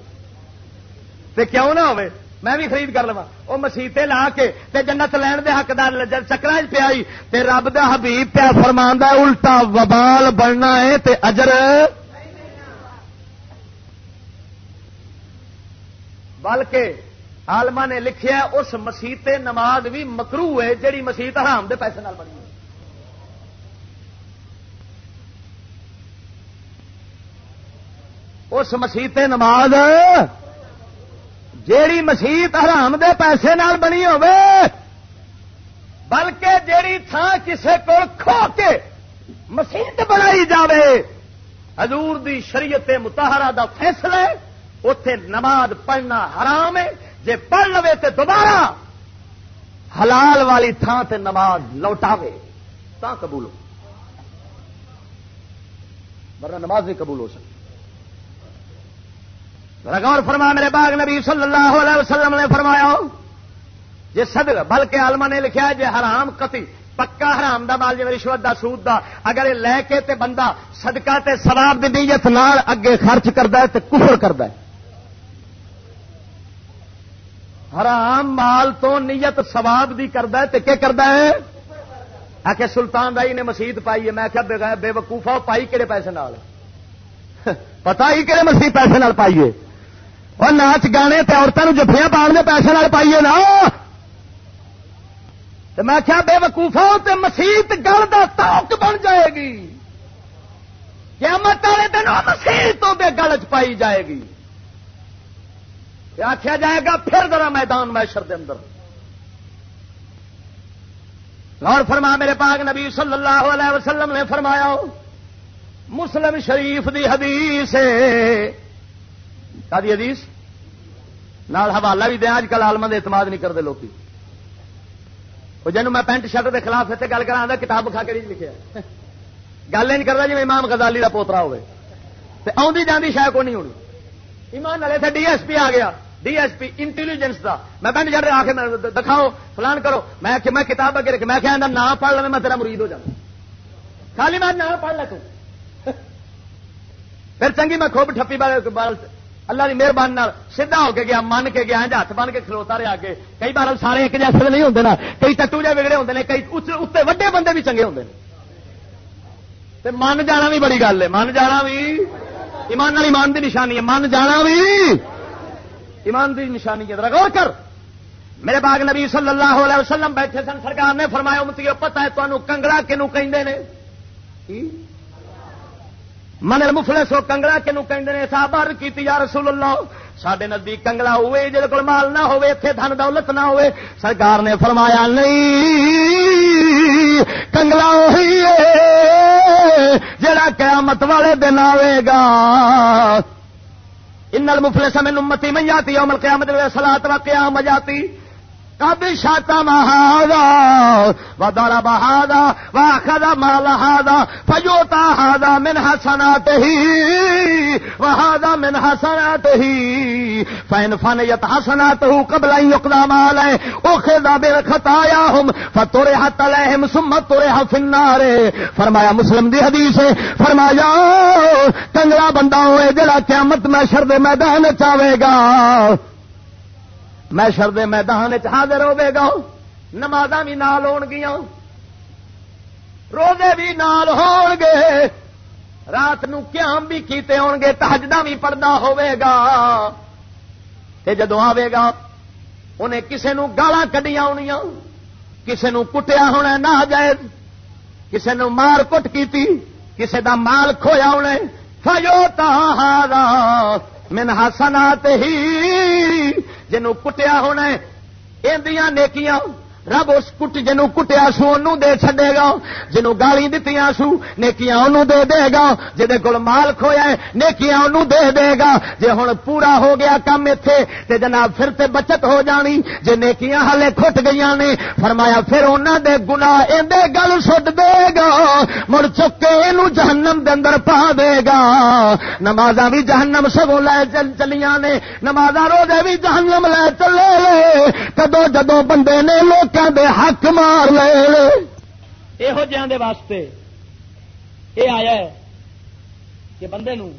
کیوں نہ ہوئے؟ میں بھی خرید کر لوا وہ مسیطے لا کے تے جنت لین دے حقدار چکر تے رب دا حبیب پیا فرما الٹا وبال بننا ہے تے اجر۔ بلکہ آلما نے لکھیا اس مسیت نماز بھی مکرو ہے، جیڑی مسیت حرام دے پیسے نال بنی اس مسیت نماز جیڑی مسیت حرام دے پیسے نال بنی بلکہ جیڑی تھان کسے کو کھو کے مسیت بنائی جاوے، حضور دی شریعت متحرہ دا فیصلہ اتے نماز پڑھنا حرام ہے، جے پڑھ لو تو دوبارہ حلال والی تھان تے نماز لوٹاوے تا قبول ہو۔ ورنہ نماز نہیں قبول ہو سکتی۔ غور فرما، میرے باغ نبی صلی اللہ علیہ وسلم نے فرمایا جی سد بلکہ آلما نے لکھا جی حرام کتی پکا حرام دا مال جی رشوت دا، سود دا، اگر یہ لے کے تے بندہ صدقہ تے سواب دی نیت نال اگے خرچ کرتا ہے تے کفر کرتا ہے۔ حرام مال تو نیت سواب دی کرتا ہے تے کیا کرتا ہے؟ آ کے سلطان رائی نے مسیت پائی ہے، میں کیا بے وقوفا پائی کہڑے پیسے نال؟ پتا ہی کہڑے مسیح پیسے نال پائیے اور ناچ گانے تے عورتوں جفیاں پان کے پیسے نال پائیے نا۔ تو میں کیا بے وقوفا تے مسیت گل کا توک بن جائے گی۔ قیامت والے دن مسیح تو بے گل چ پائی جائے گی۔ آخیا جائے گا، پھر ذرا میدان میشر دے اندر۔ اور فرما، میرے پاک نبی صلی اللہ علیہ وسلم نے فرمایا، مسلم شریف دی حدیث کا حدیث؟ نال حوالہ بھی دیں اج کل آلما اعتماد نہیں کرتے لوگ جنوب میں پینٹ شرٹ کے خلاف اتنے گل کرا کتاب کھا کے لکھا گل نہیں کرتا جی امام غزالی کا پوترا ہوے آدھی جاندی شاید کو نہیں ہونی ایمان والے تھے ڈی ایس پی آ گیا۔ ڈی ایس پی انٹیلیجنس کا میں پینٹ شرٹ آ کے دکھاؤ، فلان کرو۔ میں میں کتاب اگے رکھ میں کیا نام پڑھ لیں میں تیرا مرید ہو جاؤں خالی میں نام پڑھ لے تم پھر چنگی میں خوب ٹھپی بال اللہ کی مہربانی سیدا ہو کے گیا، من کے گیا، ہاتھ بن کے کھلوتا رہا کے کئی بار سارے ایک جیسے نہیں ہوتے نا، کئی ٹٹو جہ بگڑے ہوتے ہیں کئی اتنے وڈے بندے بھی چنگے ہوتے ہیں من جانا بھی بڑی گل ہے، من جانا بھی ایمان ایمان کی نشانی ہے، من جانا بھی ایمان کی نشانی ہے۔ غور کر۔ میرے باغ نبی صلی اللہ علیہ وسلم بیٹھے سن، سرکار نے فرمایا متی پتا ہے تمہیں کنگڑا کنو کہ من مفلے سو کنگلا کنو کہ صاحب کی یا رسول اللہ۔ سڈے نزدیک کنگلا ہوئے جل کو مال نہ ہوئے اتنے دھن دولت نہ ہوئے۔ سرکار نے فرمایا، نہیں، کنگلا جڑا قیامت والے دن آئے گا۔ ان مفلے سمے نمتی میں جاتی امل قیامت سلاد و قیام جاتی۔ کب شاتا مہادا و دارا بہادا و خدا مالا ہادا فجوتا ہادا من حسنات ہی وہادا من حسنات ہی فین فن یت حسنات ہوں قبل یقدا مال ہے او خدا بے خطایا ہم فتورے ہت لہم سمت تورے فنارے فرمایا، مسلم دی حدیث ہے، فرمایا کنگلا بندہ ہوئے جڑا قیامت میں شرد میدان چاہے گا۔ میں شردے میدان حاضر ہوے گا نماز بھی نال ہو گیا روزے بھی نال ہو گے، رات نو قیام بھی کیتے ہو گے تحجدہ بھی پڑھنا ہوے گا۔ تے جدو آئے گا، انہیں کسے نو گالا کڈیا ہونی کسے نو کٹیا ہونا نہ جائز، کسے نو مار کٹ کی کسے دا مال کھویا ہونا فجو تا من حسنات ہی جنوں کٹیا ہونا یہ نیکیاں رب اس کٹ جنو کٹیا سو ان دے چڈے گا جنو گالی دیتی سو، نیکیاں انہوں دے دے گا۔ جہد کول مال کھویا ہے، نیکیاں انہوں دے دے گا۔ جے ہوں پورا ہو گیا کام اتے تے جناب پھر تے بچت ہو جانی، جے نیکیاں ہلے کھٹ گئی نے، فرمایا پھر انہوں دے گنا اندے گل سٹ دے گا۔ مڑ چکے یہ جہنم دے اندر پا دے گا۔ نمازا بھی جہنم سگوں لے چلیاں نے نمازا روزے بھی جہنم لے چلے جدو بندے نے لوگ دے حق مار لے یہو جہاں واسطے یہ آیا ہے کہ بندے نو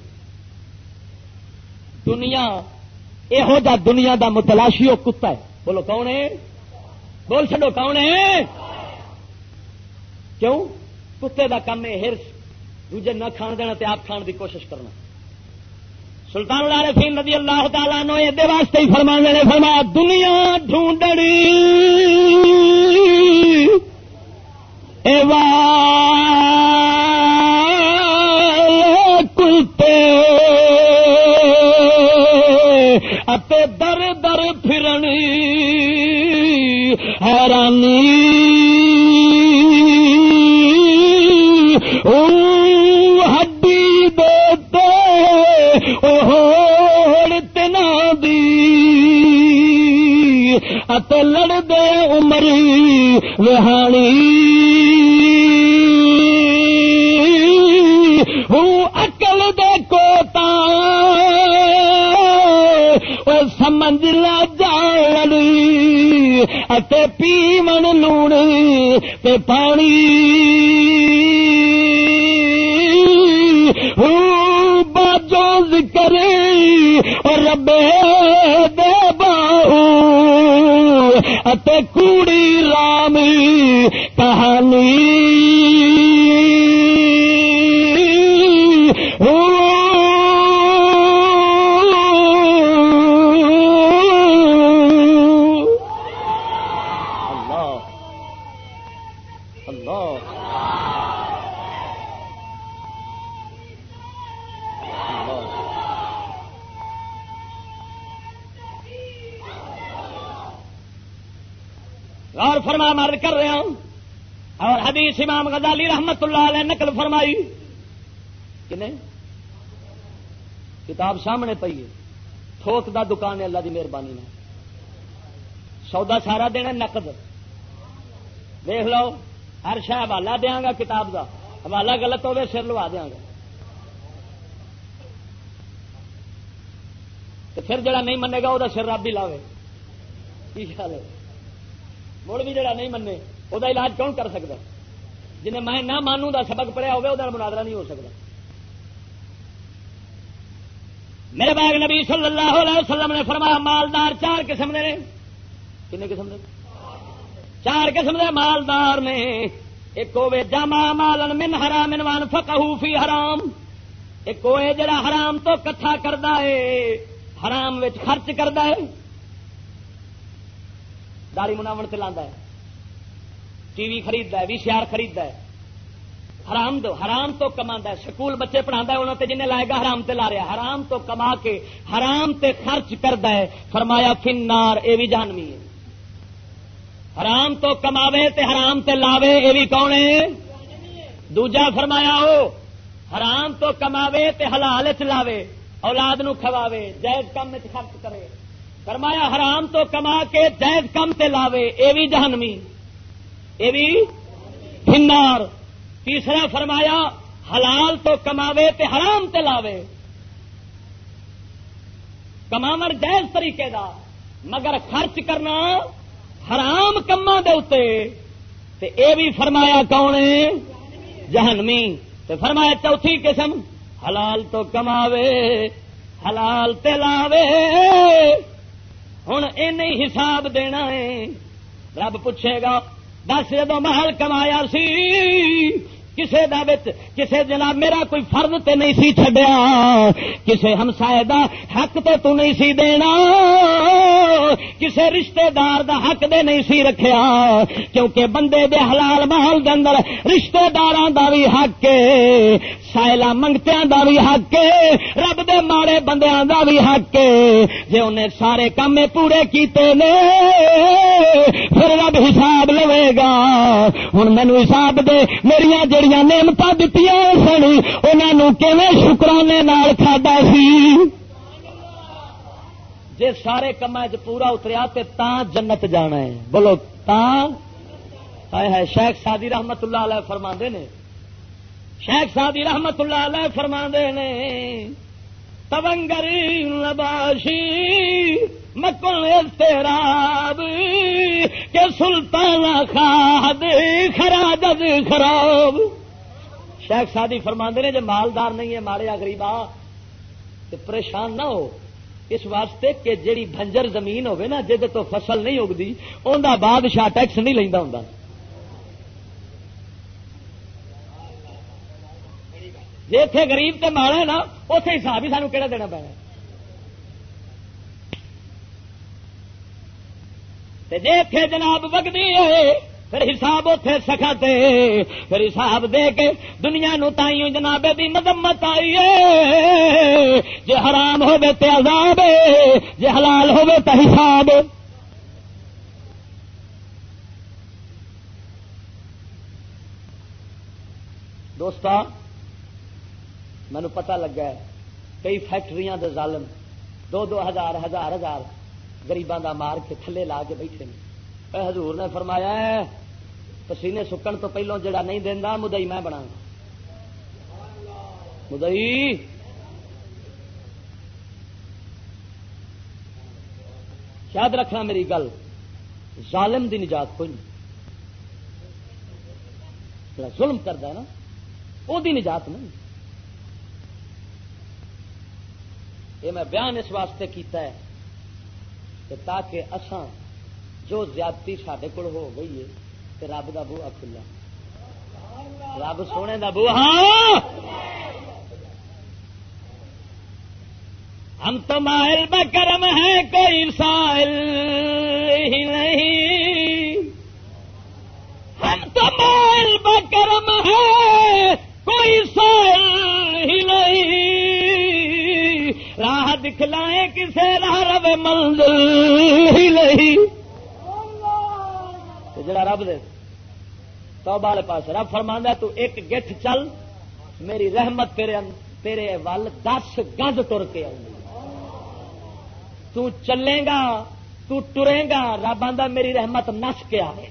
دنیا یہو جا دنیا دا متلاشی وہ کتا ہے۔ بولو کون ہے؟ بول چڈو کون ہے؟ کیوں؟ کتے دا کام ہے، ہرس۔ دوجے نہ کھان دینا تے آپ کھان دی کوشش کرنا۔ سلطان العارفین رضی اللہ تعالیٰ نو یہ واسطے ہی فرما نے، فرمایا، دنیا ڈھونڈڑی کلتے۔ اتے در در پھرنی، حیرانی۔ اتے لڑ دے عمری وہانی اکل دے کوتا سمجھ لا جاڑی اتے پیمن لون تے پانی۔ کوڑی رامی کہانی۔ فرما مرد کر رہا ہوں۔ اور حدیث امام غزالی رحمت اللہ علیہ نقل فرمائی۔ کتاب سامنے پی ہے۔ تھوک دا دکان ہے، اللہ کی مہربانی میں سودا سارا دینا نقد۔ دیکھ لو، ہر شہ حوالہ دیا گا کتاب کا حوالہ غلط ہوگا سر لوا دیا گا۔ پھر جڑا نہیں منے گا وہ سر رب ہی لاوے۔ کی خیال ہے؟ مڑ بھی جڑا نہیں منے وہ علاج کون کر سکتا جنہیں میں نہ مانوں دا سبق پڑھیا ہوگا وہ مناظرہ نہیں ہو سکتا میرے باغ نبی صلی اللہ علیہ وسلم نے فرمایا، مالدار چار قسم دے کنے قسم دے؟ چار قسم دے مالدار نے۔ ایک ہوے جامع مالن من حرام وان فقہو فی حرام۔ ایک ہوے جڑا حرام تو کٹھا کردا ہے، حرام وچ خرچ کردا ہے۔ داڑی مناو سے لانا ہے۔ ٹی وی خرید ہے، وی سی آر خرید ہے۔ حرام دو، حرام تو کما سکول بچے پڑھا انہوں تے جنہیں لائے گا حرام تے لا رہا حرام تو کما کے، حرام تے خرچ کرتا ہے۔ فرمایا فنار اے بھی جانوی ہے۔ حرام تو کماوے تے حرام تے لاوے، اے بھی کون ہے؟ دوجا فرمایا ہو حرام تو کماوے تے حلال چ لاوے، اولاد نو کھواوے، جائز کم خرچ کرے۔ فرمایا حرام تو کما کے جائز کم تے لاوے، اے بھی جہنمی، اے بھی فنار تیسرا فرمایا حلال تو کماوے تے حرام تے لاوے۔ کماور جائز طریقے دا، مگر خرچ کرنا حرام کما دے اتے تے اے بھی فرمایا کون جہنمی۔ تے فرمایا چوتھی قسم، حلال تو کماوے، حلال تے لاوے۔ ہوں یہ حساب دینا ہے۔ رب پوچھے گا، دس جدو محل کمایا سی، کسے دا بچ کسے جناب میرا کوئی فرض تے نہیں سی چھڈیا۔ کسے ہمسائے دا حق تے تو نہیں سی دینا۔ کسے رشتہ دار دا حق دے نہیں سی رکھیا۔ کیونکہ بندے دے حلال محل دے اندر رشتہ داراں دا بھی حق ہے۔ سائلا منگتیاں دا بھی حق رب دے ماڑے بندیاں دا بھی حق جے انہیں سارے کام پورے کیتے نے، پھر رب حساب لوے گا۔ ہن مینوں حساب دے، میریاں جڑی نعمت دیتی سن انہوں شکرانے کھادا سی؟ جی سارے کام پورا اتریا تو جنت جانا ہے۔ بولو ہے شیخ سادی رحمت اللہ علیہ فرما نے شیخ سادی رحمت اللہ علیہ فرما نے تبنگری لباشی مکل تیراب کہ سلطان خاد خراج خراب۔ شیخ سادی فرما نے جی مالدار نہیں ہے، ماڑے گریبا تو پریشان نہ ہو۔ اس واسطے کہ جیڑی بنجر زمین ہوے نا جہد تو فصل نہیں اگتی انہیں بادشاہ ٹیکس نہیں لینا ہوں جی اتے گریب تے ماڑا نا اتے حساب ہی سانو کہڑا دینا پینا جی اتے جناب وگتی ہے، پھر حساب اتے سکھاتے۔ پھر حساب دے کے دنیا نو تائیوں جناب دی مذمت آئی ہے۔ جی حرام ہوے تے عذاب جی حلال ہوے تو حساب۔ دوست مینو پتا لگا ہے، کئی فیکٹری دے ظالم، دو دو ہزار ہزار ہزار گریبان دا مار کے تھلے لا کے بیٹھے اے حضور نے فرمایا ہے، پسینے سکن تو پہلو جڑا نہیں دینا مدئی میں بنا مدئی یاد رکھنا میری گل، ظالم دی نجات کوئی نہیں۔ جڑا ظلم کرتا ہے نا وہ نجات نہیں۔ یہ میں بیان اس واسطے کیتا ہے کہ تاکہ اساں جو زیادتی سڈے کول ہو گئی ہے کہ رب کا بوہا کھلا۔ رب سونے کا بوہا۔ ہم تو مائل بکرم ہے، کوئی سائل ہی نہیں۔ ہم تو مائل بکرم ہے، کوئی سائل ہی نہیں۔ راہ دکھلائے کسے راہ رو منزل ہی نہیں۔ جڑا رب دے تو والے پاس رب فرمانا تو ایک گٹھ چل، میری رحمت تیرے تیرے ول دس گز تر کے آؤں۔ تو چلے گا، تو ٹرے گا، رب آدھا میری رحمت نس کے آئے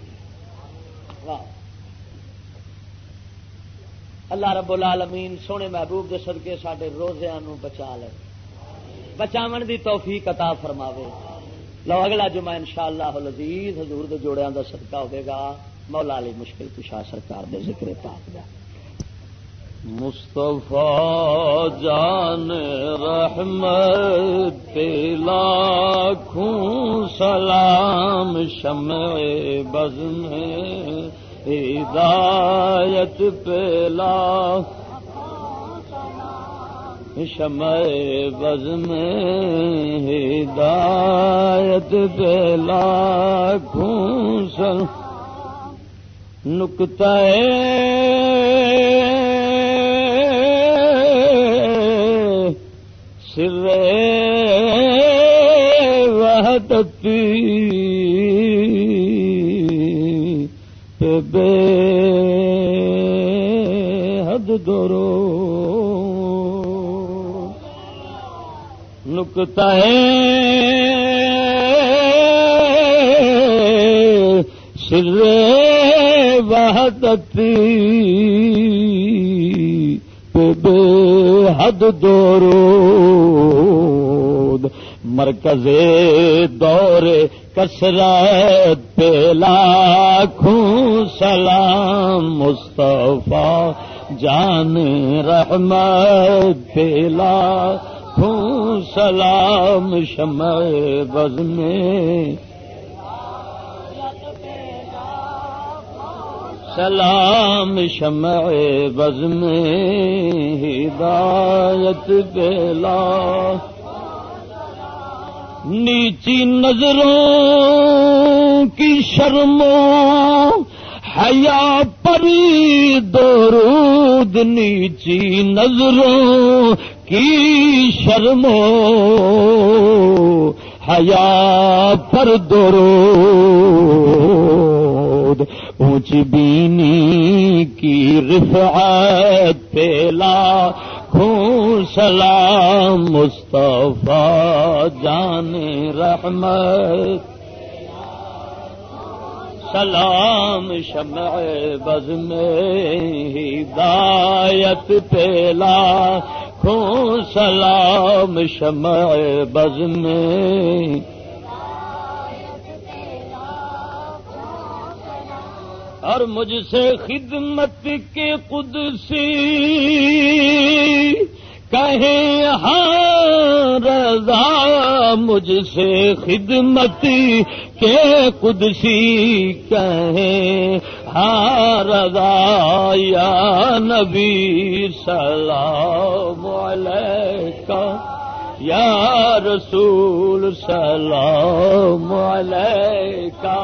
اللہ رب العالمین سونے محبوب دے صدقے سڈے روزیا بچا لے۔ بچاو دی توفیق عطا فرماوے۔ لو اگلا جمعہ ان شاء اللہ لذیذ حضور دے جوڑیاں دا صدقہ ہوگا گا۔ مولا علی مشکل کشا سرکار دے ذکر پاک دا۔ مصطفیٰ جان رحمت لاکھوں سلام شمع بز میں ہدایت پلا شمع بز میں ہدایت پلا سل نکتا سر وحدتی پہ بے حد دورو نکتا سر وحدتی بے حد دورو مرکز دور کسرت پہ لاکھوں سلام مصطفیٰ جان رحمت پہ لاکھوں سلام شمع بز میں سلام شمع بز میں ہدایت بیلا نیچی نظروں کی شرموں حیا پری درود نیچی نظروں کی شرموں۔ حیا پر درود اونچ بینی کی رفعت پیلا خوں سلام مصطفیٰ جان رحمت۔ سلام شمع بز میں ہدایت پیلا خوں سلام شمع بز میں اور مجھ سے خدمت کے قدسی کہیں ہاں رضا، مجھ سے خدمت کے قدسی کہیں ہاں یا نبی سلام علیکہ، یا رسول سلام علیکہ،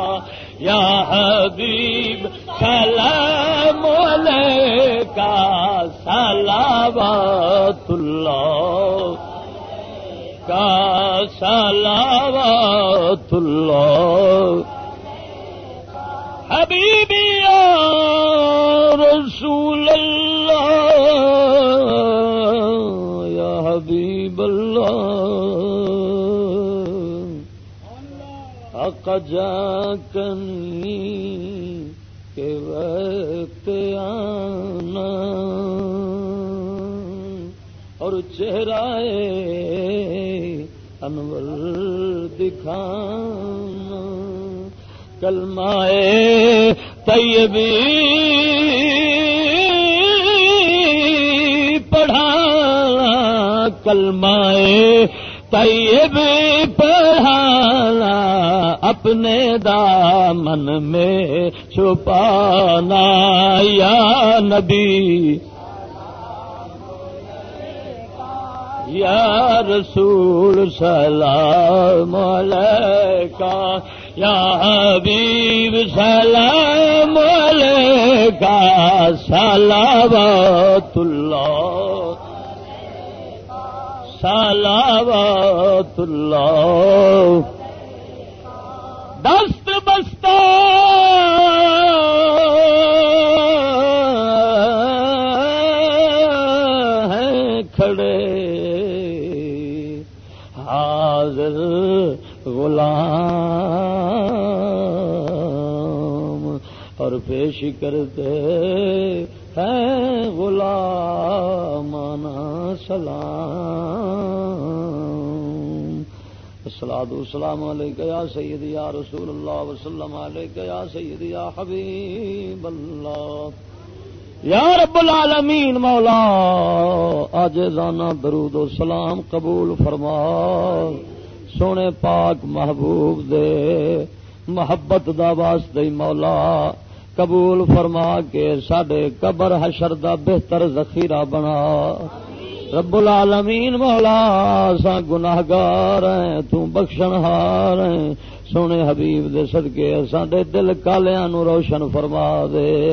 یا حبیب سلام علیکہ سلامات اللہ کا سلامات اللہ. حبیبی یا رسول اللہ، یا حبیب اللہ. حق جا کنی کے وقت آنا. اور چہرہ انور دکھانا، کلمائے طیبی، پڑھانا، کلمائے طیب پڑھانا، اپنے دامن میں چھپانا، یا نبی۔ یا رسول سلام علیکہ یا حبیب سلام علیکہ سلامت اللہ سلامت اللہ۔ دست بستہ پیش کرتے ہیں غلامانا سلام۔ السلام السلام علیکہ یا سید یا رسول اللہ وسلم علیکہ یا سید یا حبیب اللہ۔ یا رب العالمین مولا آج زانا درود و سلام قبول فرما۔ سونے پاک محبوب دے، محبت دا واسطے مولا۔ قبول فرما کے سڈے قبر حشر دا بہتر ذخیرہ بنا۔ رب العالمین مولا، سا گناہگار ہیں، تو بخشن ہار ہیں۔ سونے حبیب دے صدقے ساڈے دل کالیاں نو روشن فرما دے۔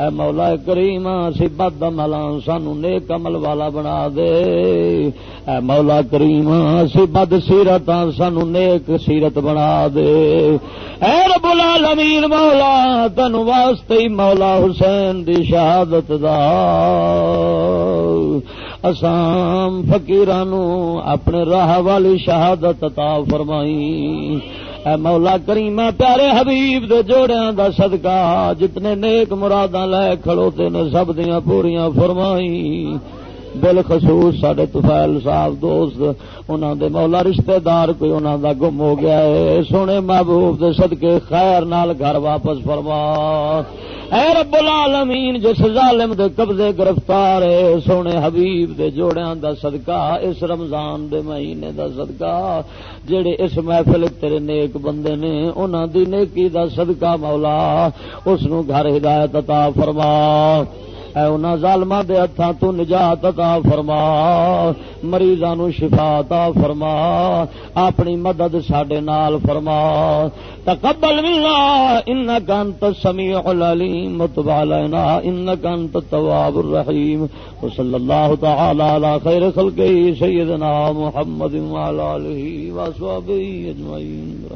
اے مولا کریم سی بد عمل سانو نیک عمل والا بنا دے۔ اے مولا کریم سی بد سیرت سانو نیک سیرت بنا دے۔ اے رب العالمین، مولا تن واسطے مولا حسین دی شہادت دا۔ اسام فقیرانو اپنے راہ والی شہادت عطا فرمائی۔ اے مولا کریم پیارے حبیب دے جوڑیاں دا صدقہ، جتنے نیک مراداں لے کھڑوتے نے، سب دیاں پوریاں فرمائی بالخصوص سڈے تفیل صاحب دوست انہوں دے مولا رشتہ دار کوئی انہوں دا گم ہو گیا ہے۔ سونے محبوب دے صدقے خیر نال گھر واپس فرما۔ اے رب العالمین، جس ظالم دے قبضے گرفتار ہے، سونے حبیب دے جوڑیاں دا صدقہ، اس رمضان دے مہینے دا صدقہ، جڑے اس محفل تیرے نیک بندے نے، انہاں دی نیکی دا صدقہ مولا، اس نو گھر ہدایت عطا فرما۔ اے انہاں ظالماں دے ہتھاں تو نجات عطا فرما۔ مریضاں نو شفا عطا فرما۔ اپنی مدد ساڈے نال فرما۔ تقبل منا انك انت السميع العليم وتب علينا انك انت التواب الرحيم۔ وصلى الله تعالى على خير خلقه، سيدنا محمد وعلى اله وصحبه اجمعين